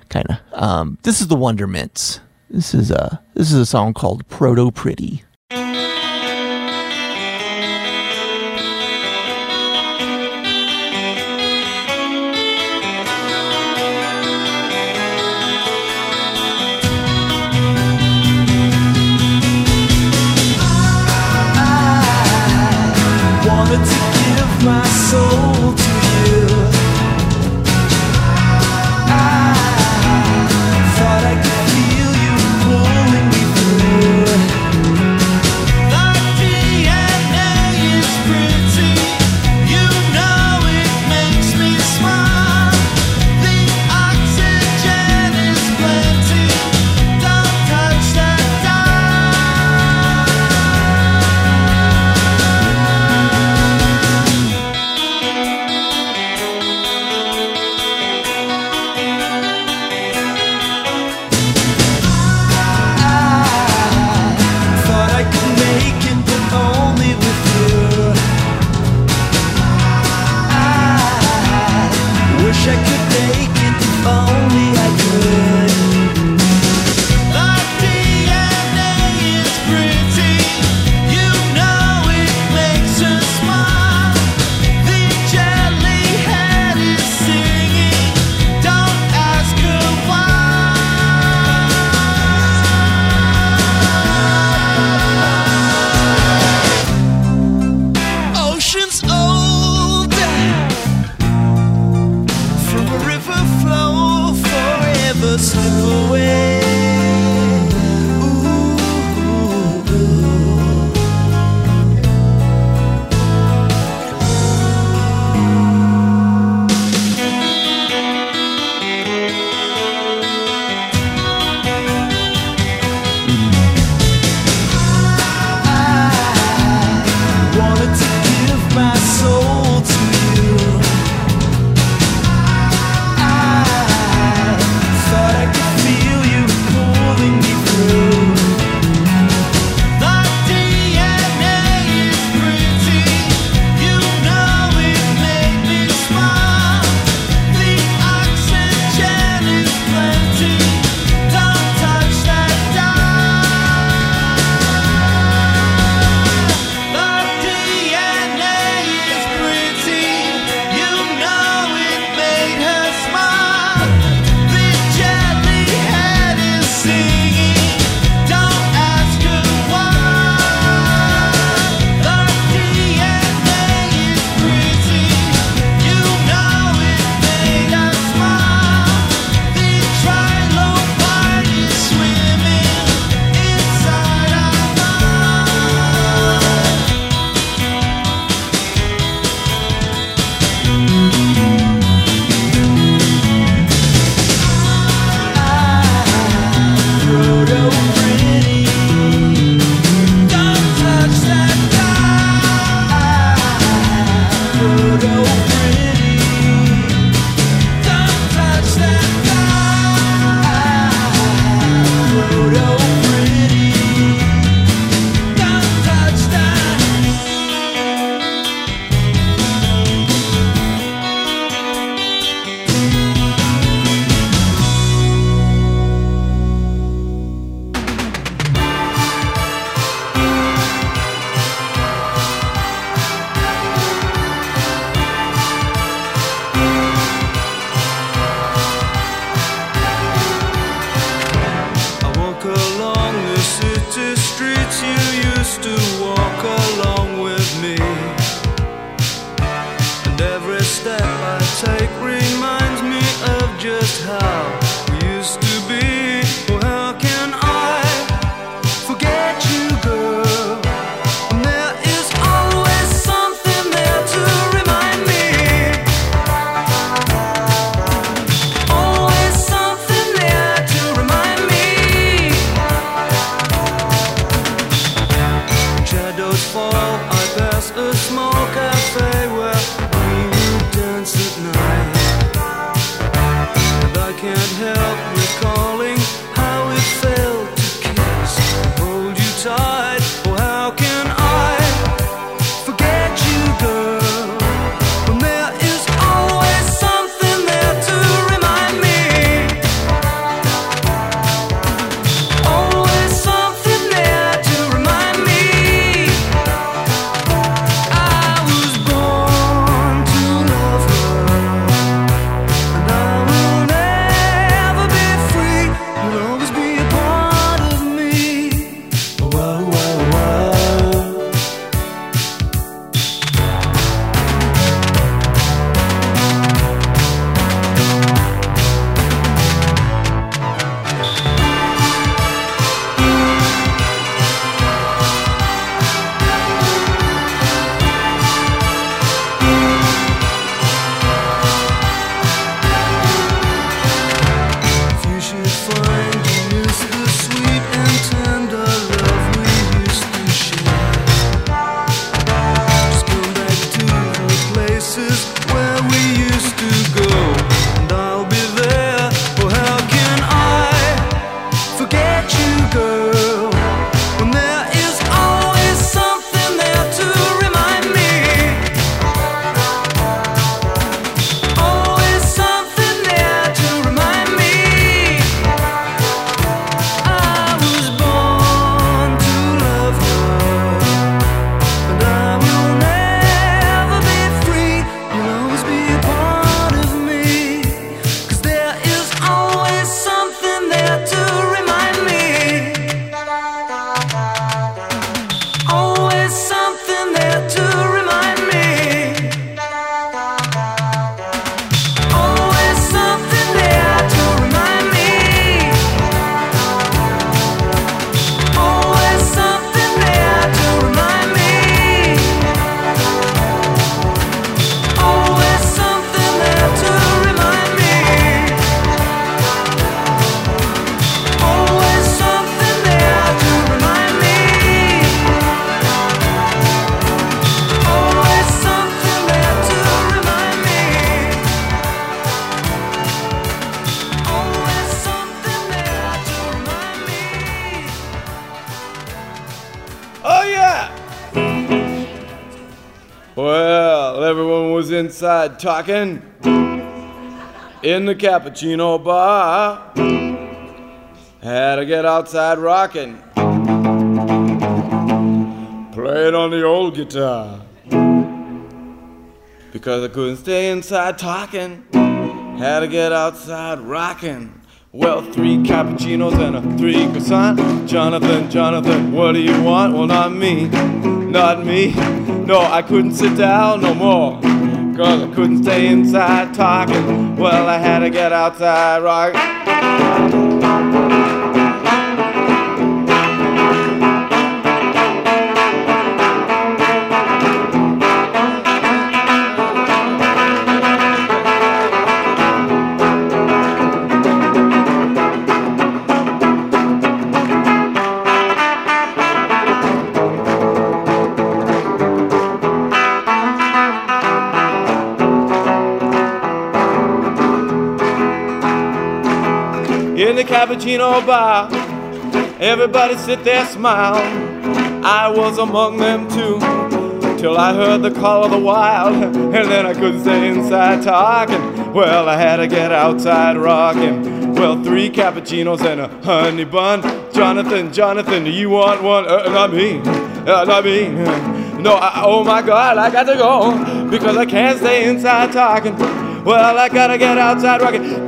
kind of. Um, this is the Wondermints. This is a this is a song called Proto Pretty. Talking in the cappuccino bar. Had to get outside rocking. Playing on the old guitar. Because I couldn't stay inside talking. Had to get outside rocking. Well, three cappuccinos and a three croissant. Jonathan, Jonathan, what do you want? Well, not me, not me. No, I couldn't sit down no more. Cause I couldn't stay inside talking. Well, I had to get outside rocking. Cappuccino bar. Everybody sit there smile. I was among them too. Till I heard the call of the wild, and then I couldn't stay inside talking. Well, I had to get outside rocking. Well, three cappuccinos and a honey bun. Jonathan, Jonathan, do you want one? Uh, not me, uh, not me. No, I, oh my God, I got to go because I can't stay inside talking. Well, I gotta get outside rocking.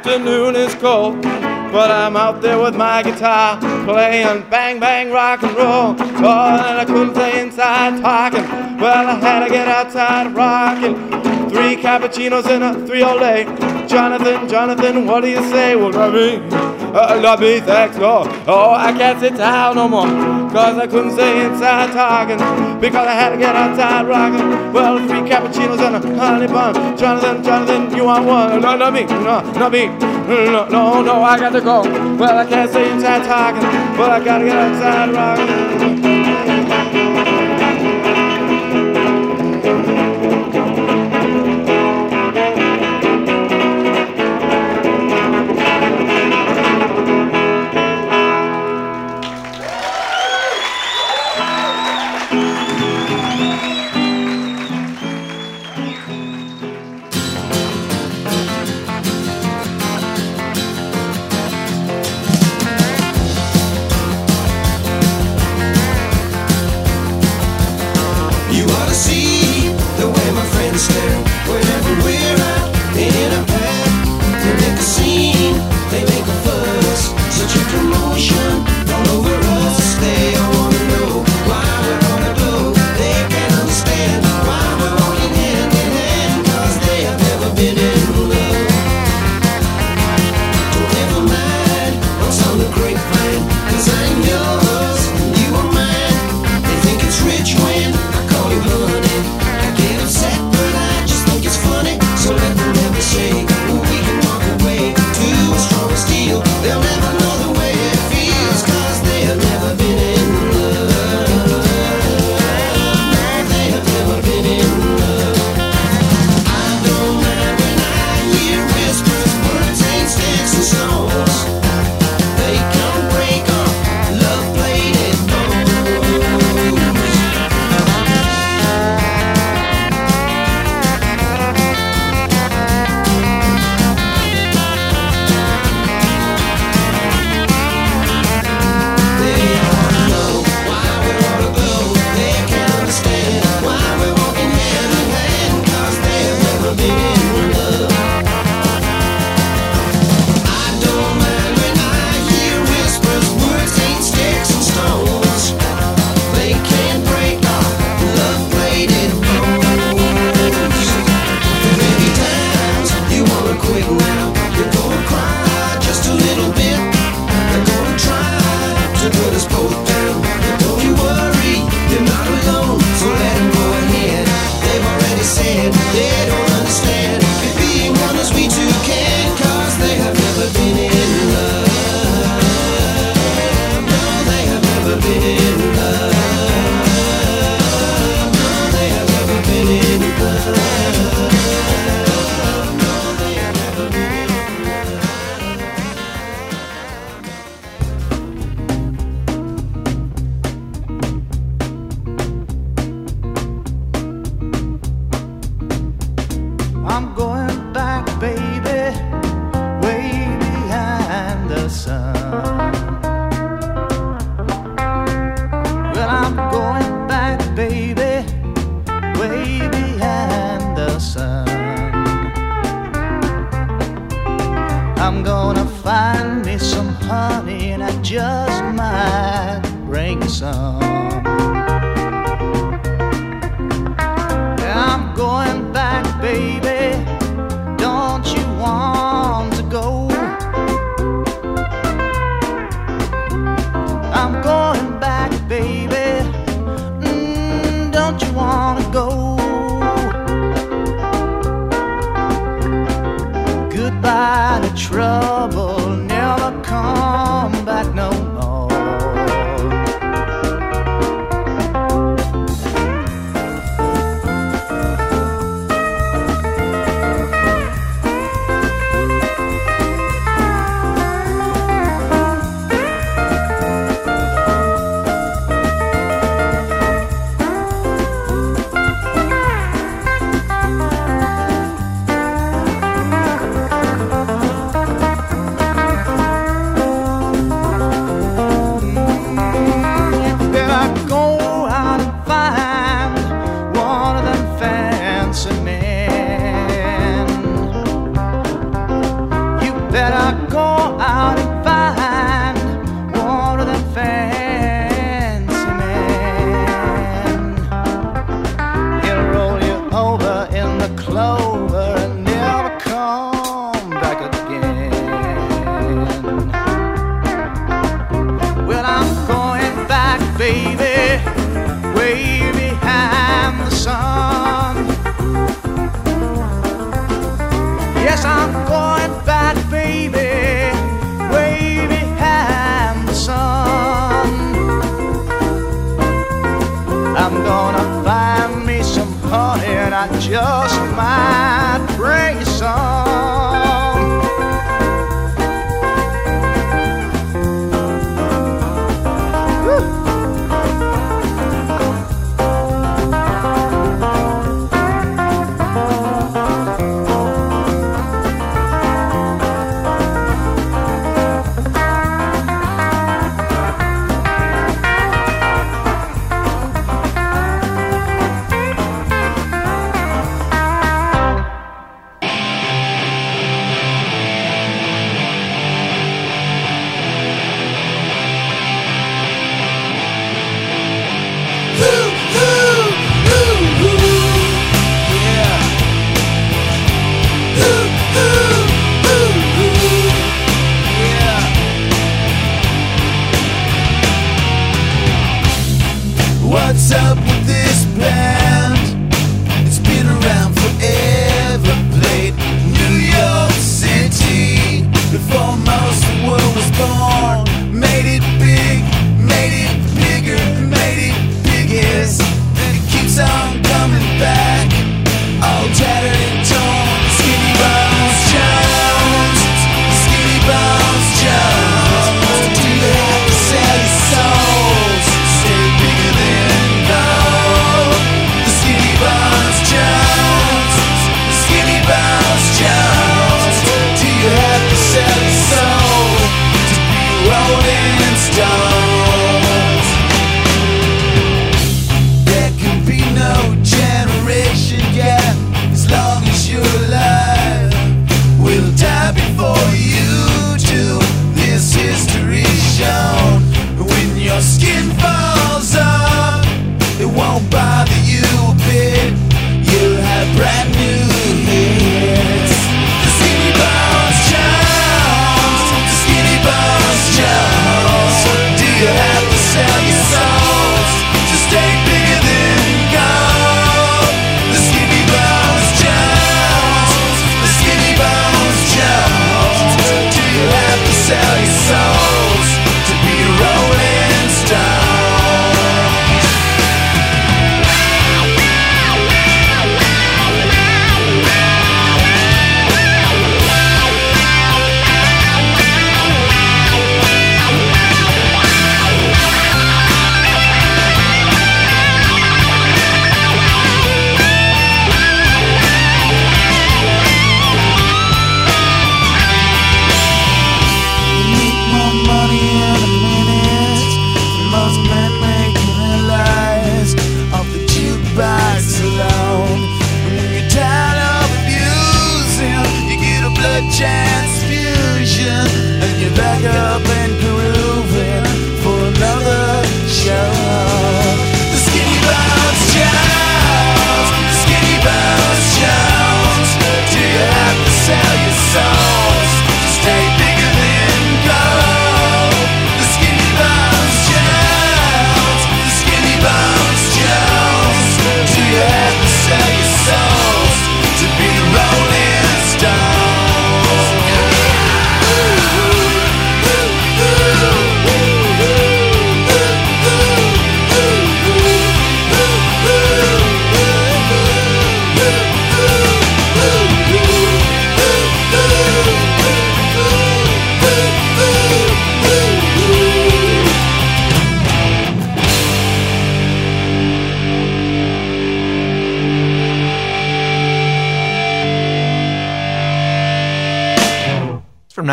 afternoon is cold, but I'm out there with my guitar playing bang bang rock and roll. Oh, and I couldn't stay inside talking. Well, I had to get outside rocking. Three cappuccinos and a three day Jonathan, Jonathan, what do you say? Well, love me, uh, love me, thanks, Lord. Oh, I can't sit down no more, cause I couldn't stay inside talking because I had to get outside rocking. Well, three cappuccinos and a honey bun. Jonathan, Jonathan, you want one? No, no, me, no, no, me. No, no, no, I got to go. Well, I can't stay inside talking, but I gotta get outside rocking.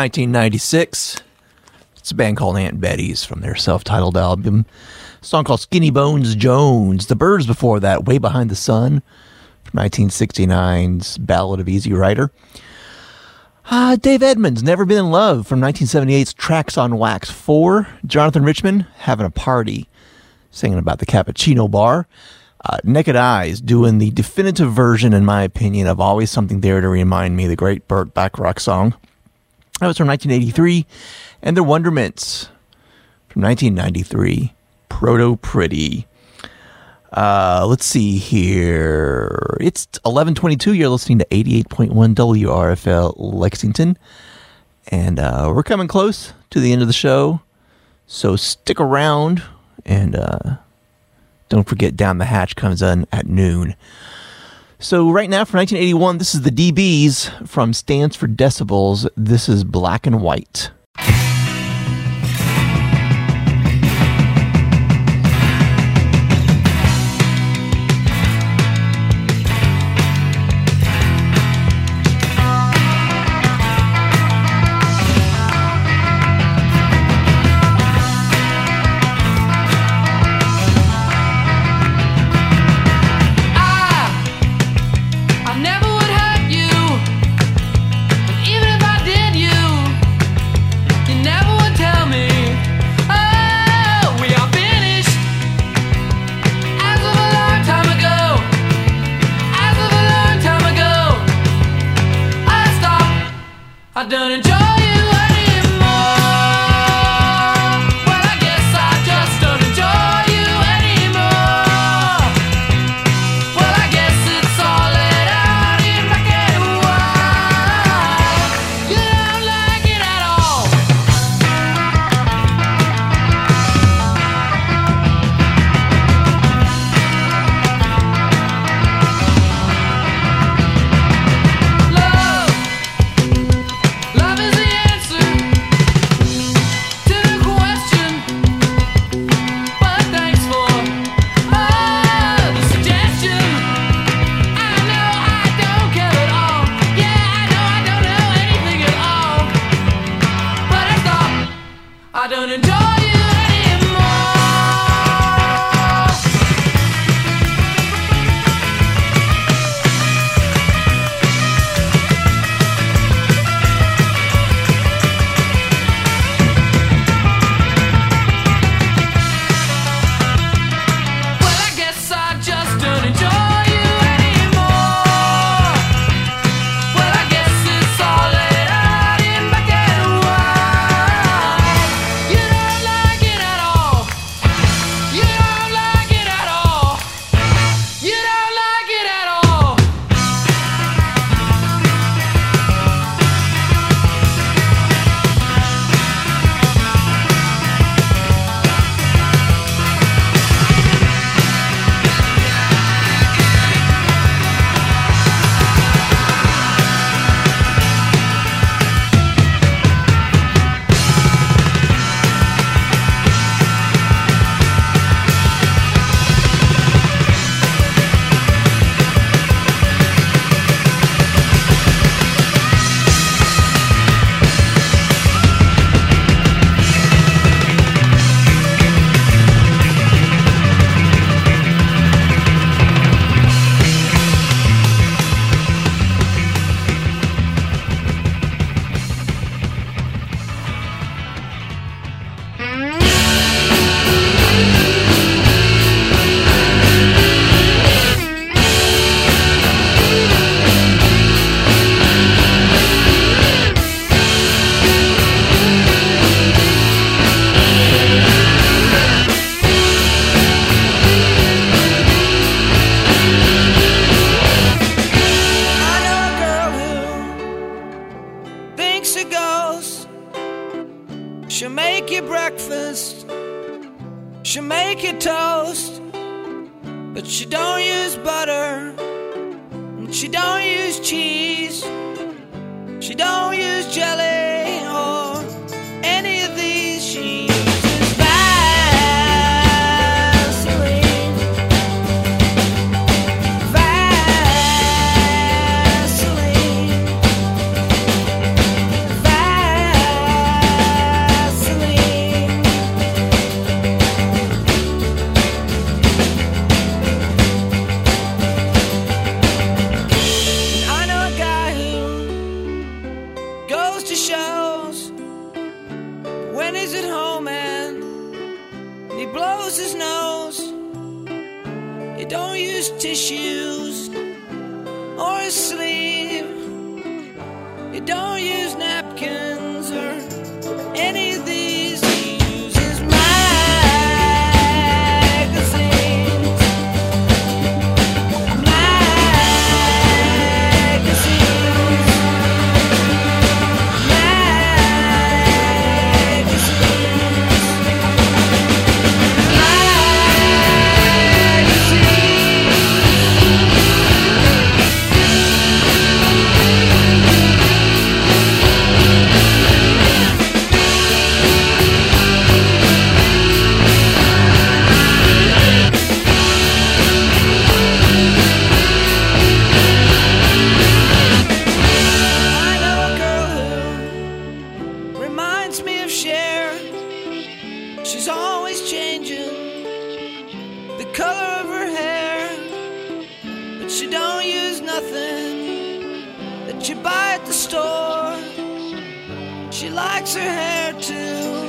1996. It's a band called Aunt Betty's from their self titled album. A song called Skinny Bones Jones. The Byrds before that, Way Behind the Sun, from 1969's Ballad of Easy Rider. Uh, Dave Edmunds, Never Been in Love from 1978's Tracks on Wax 4. Jonathan Richman, Having a Party, singing about the cappuccino bar. Uh, Naked Eyes, doing the definitive version, in my opinion, of Always Something There to Remind Me, the great Burt Bacharach song. That was from 1983. And The Wonderments from 1993. Proto Pretty. Uh, let's see here. It's 11:22. You're listening to 88.1 WRFL Lexington, and uh, we're coming close to the end of the show. So stick around, and uh, don't forget, down the hatch comes on at noon. So right now for 1981, this is the dB's from Stands for Decibels. This is Black and White. Likes her hair to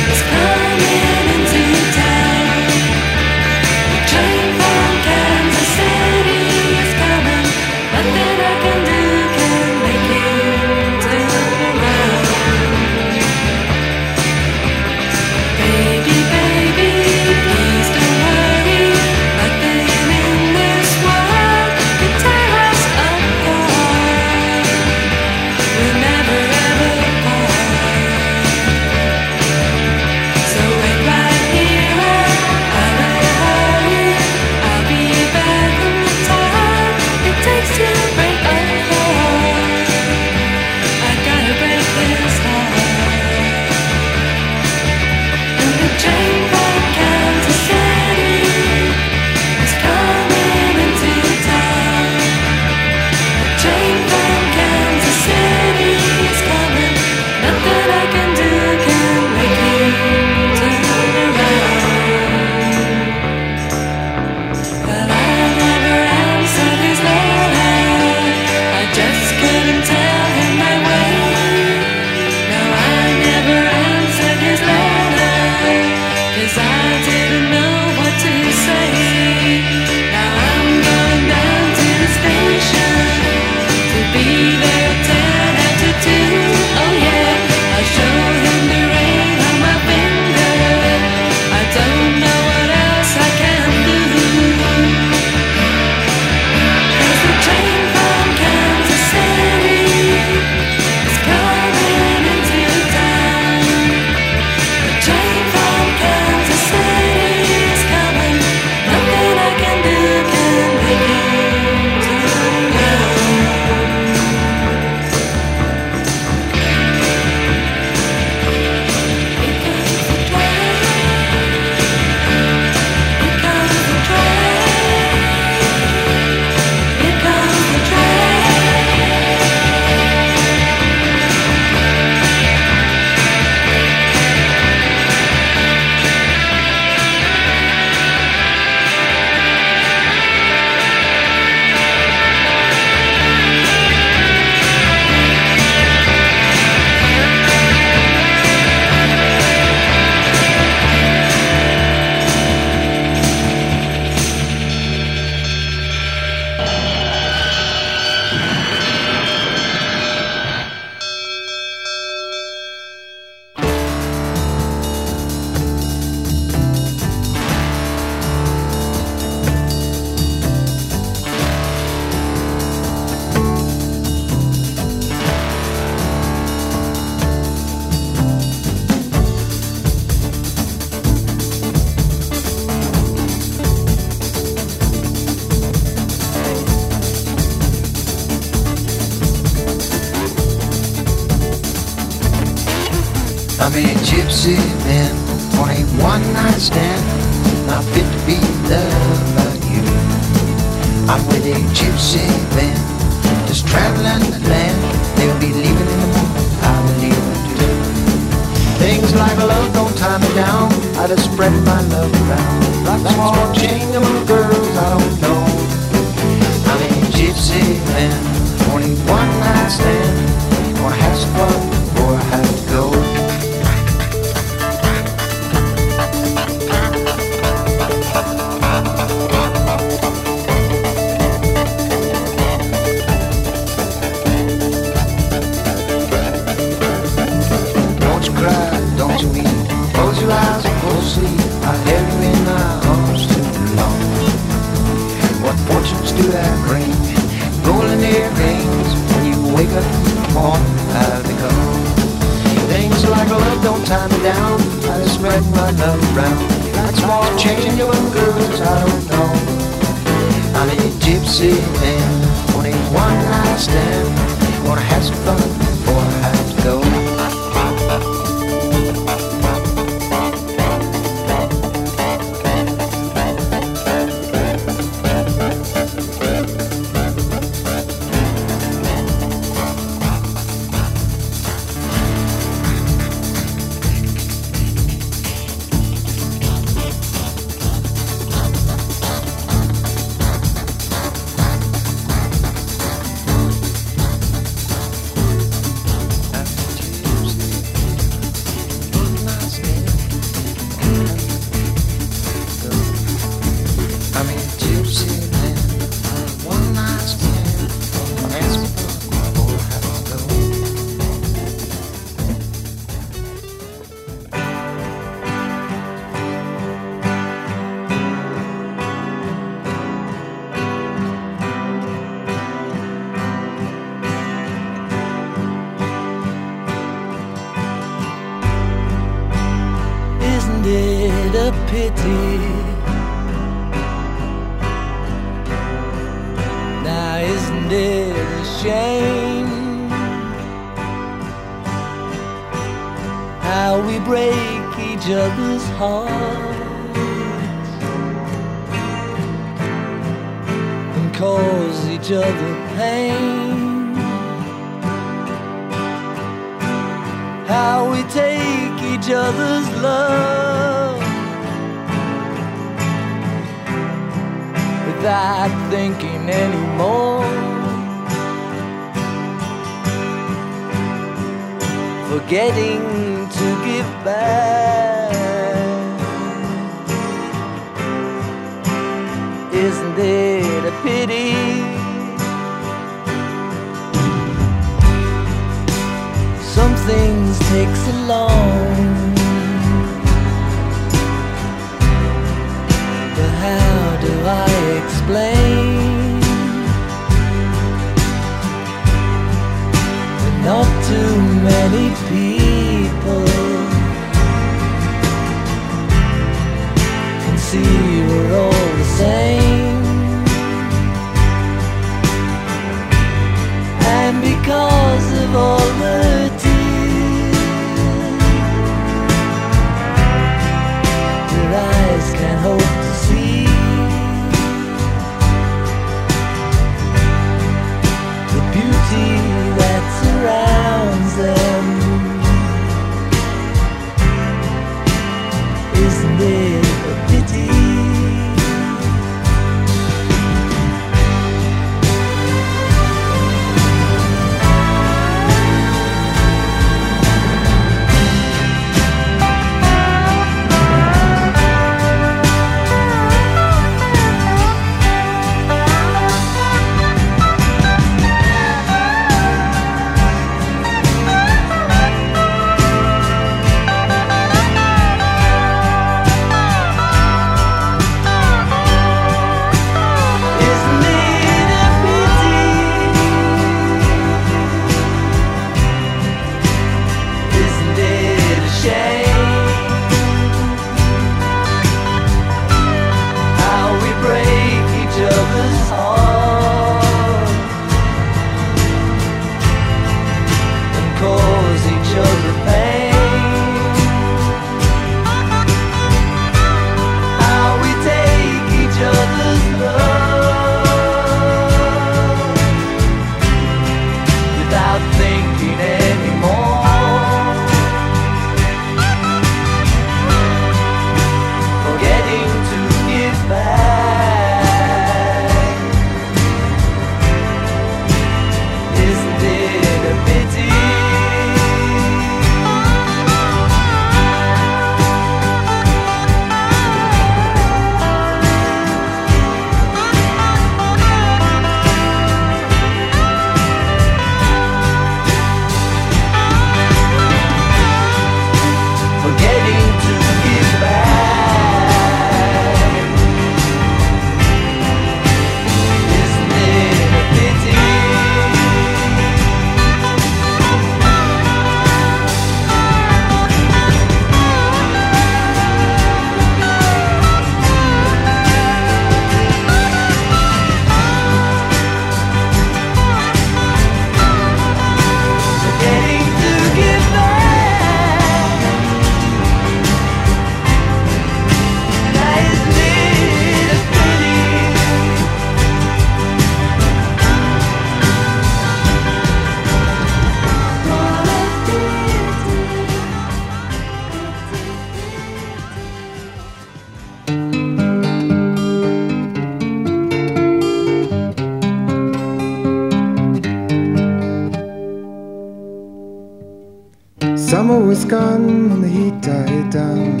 was gone and the heat died down,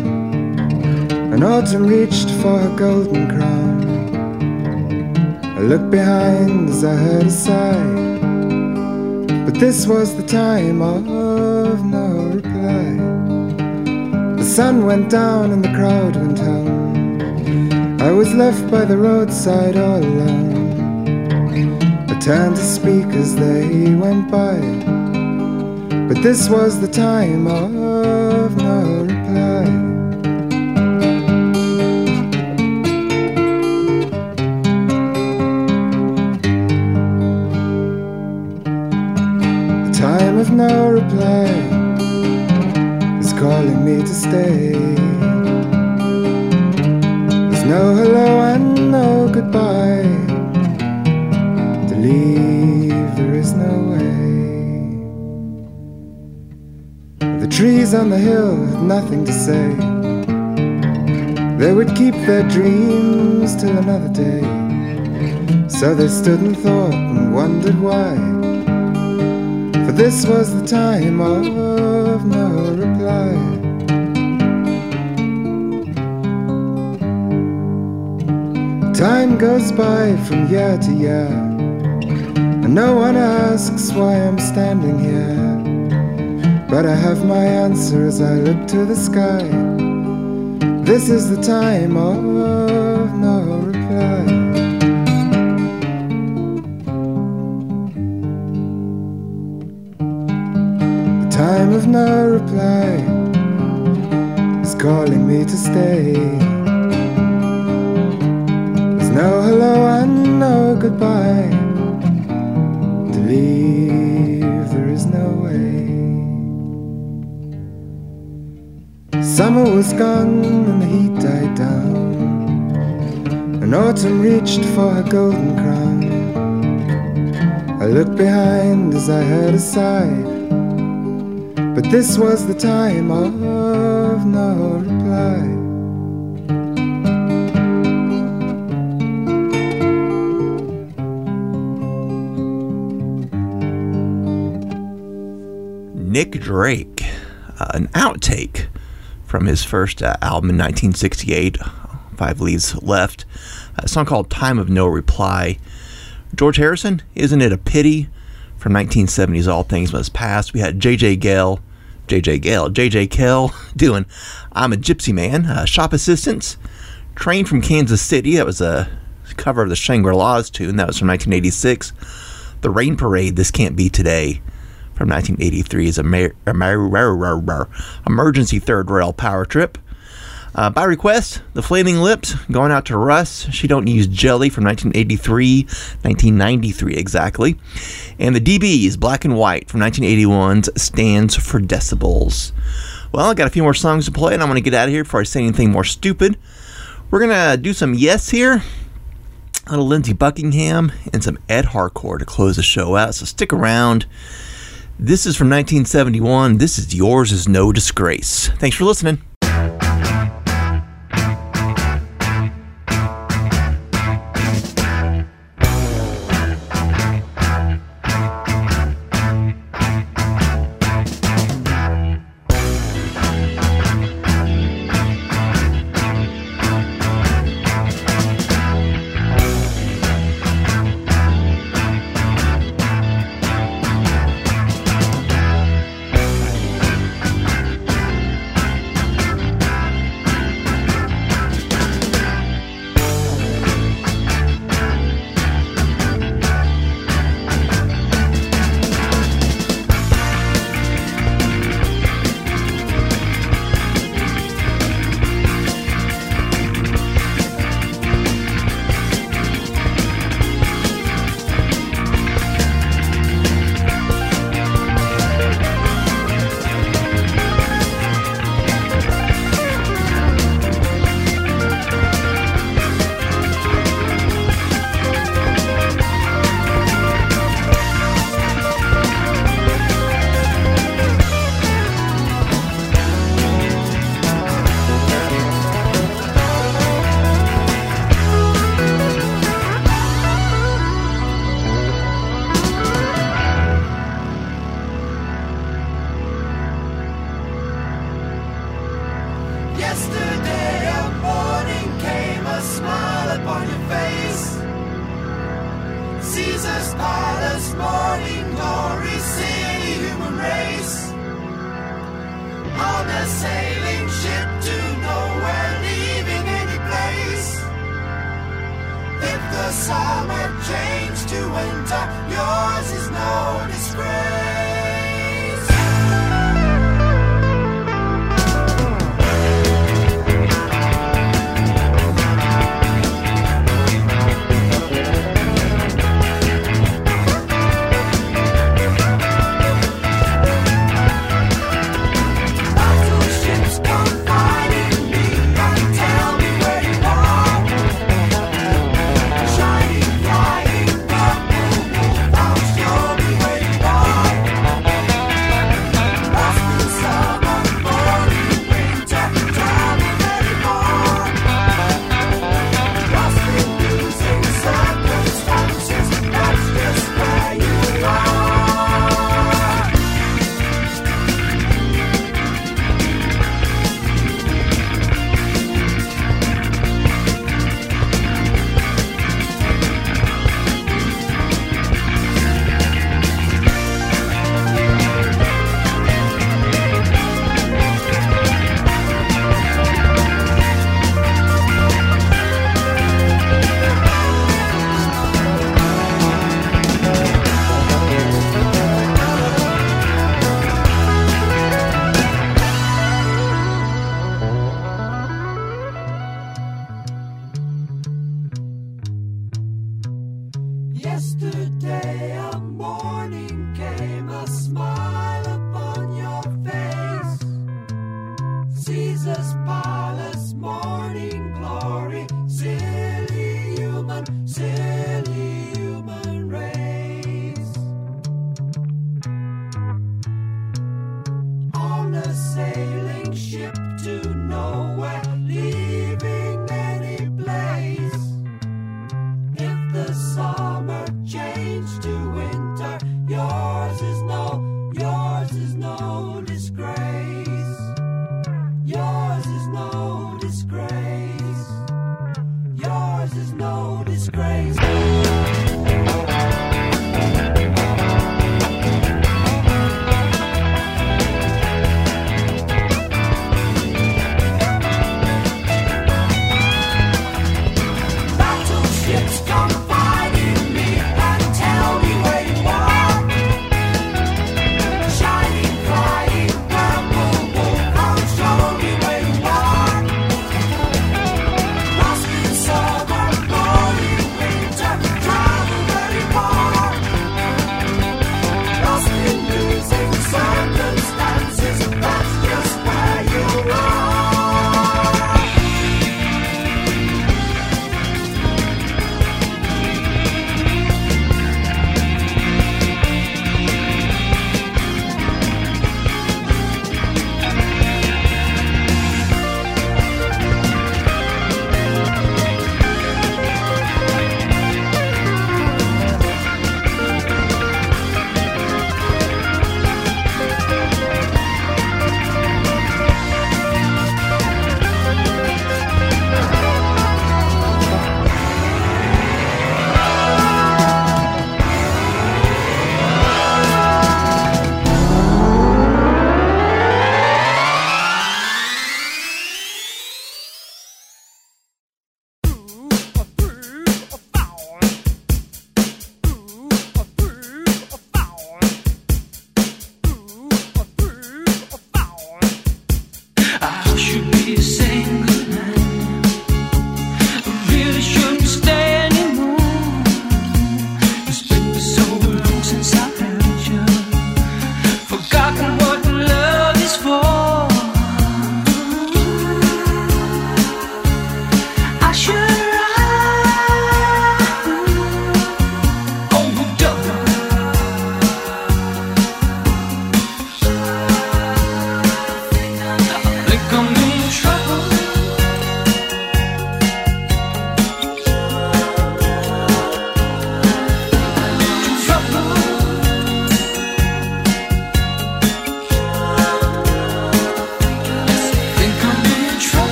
and autumn reached for her golden crown. I looked behind as I heard a sigh, but this was the time of no reply. The sun went down and the crowd went home. I was left by the roadside all alone. I turned to speak as they went by. But this was the time of no their dreams till another day. So they stood and thought and wondered why. For this was the time of no reply. Time goes by from year to year, and no one asks why I'm standing here. But I have my answer as I look to the sky. This is the time of no reply. The time of no reply is calling me to stay. There's no hello and no goodbye. To leave, there is no way. Summer was gone autumn reached for her golden crown. I looked behind as I heard a sigh, but this was the time of no reply. Nick Drake, uh, an outtake from his first uh, album in 1968, Five Leaves Left, song called Time of No Reply. George Harrison, Isn't It a Pity? From 1970s All Things Must Pass. We had J.J. Gale, J.J. Gale, J.J. Kell doing I'm a Gypsy Man, uh, Shop Assistants, Train from Kansas City. That was a cover of the Shangri-Las tune. That was from 1986. The Rain Parade, This Can't Be Today from 1983 is a mer- a mer- emergency third rail power trip. Uh, by request, the Flaming Lips going out to Russ. She don't use jelly from 1983, 1993 exactly, and the dB's Black and White from 1981's stands for decibels. Well, I got a few more songs to play, and I'm going to get out of here before I say anything more stupid. We're gonna do some Yes here, a little Lindsey Buckingham, and some Ed Harcourt to close the show out. So stick around. This is from 1971. This is Yours is No Disgrace. Thanks for listening.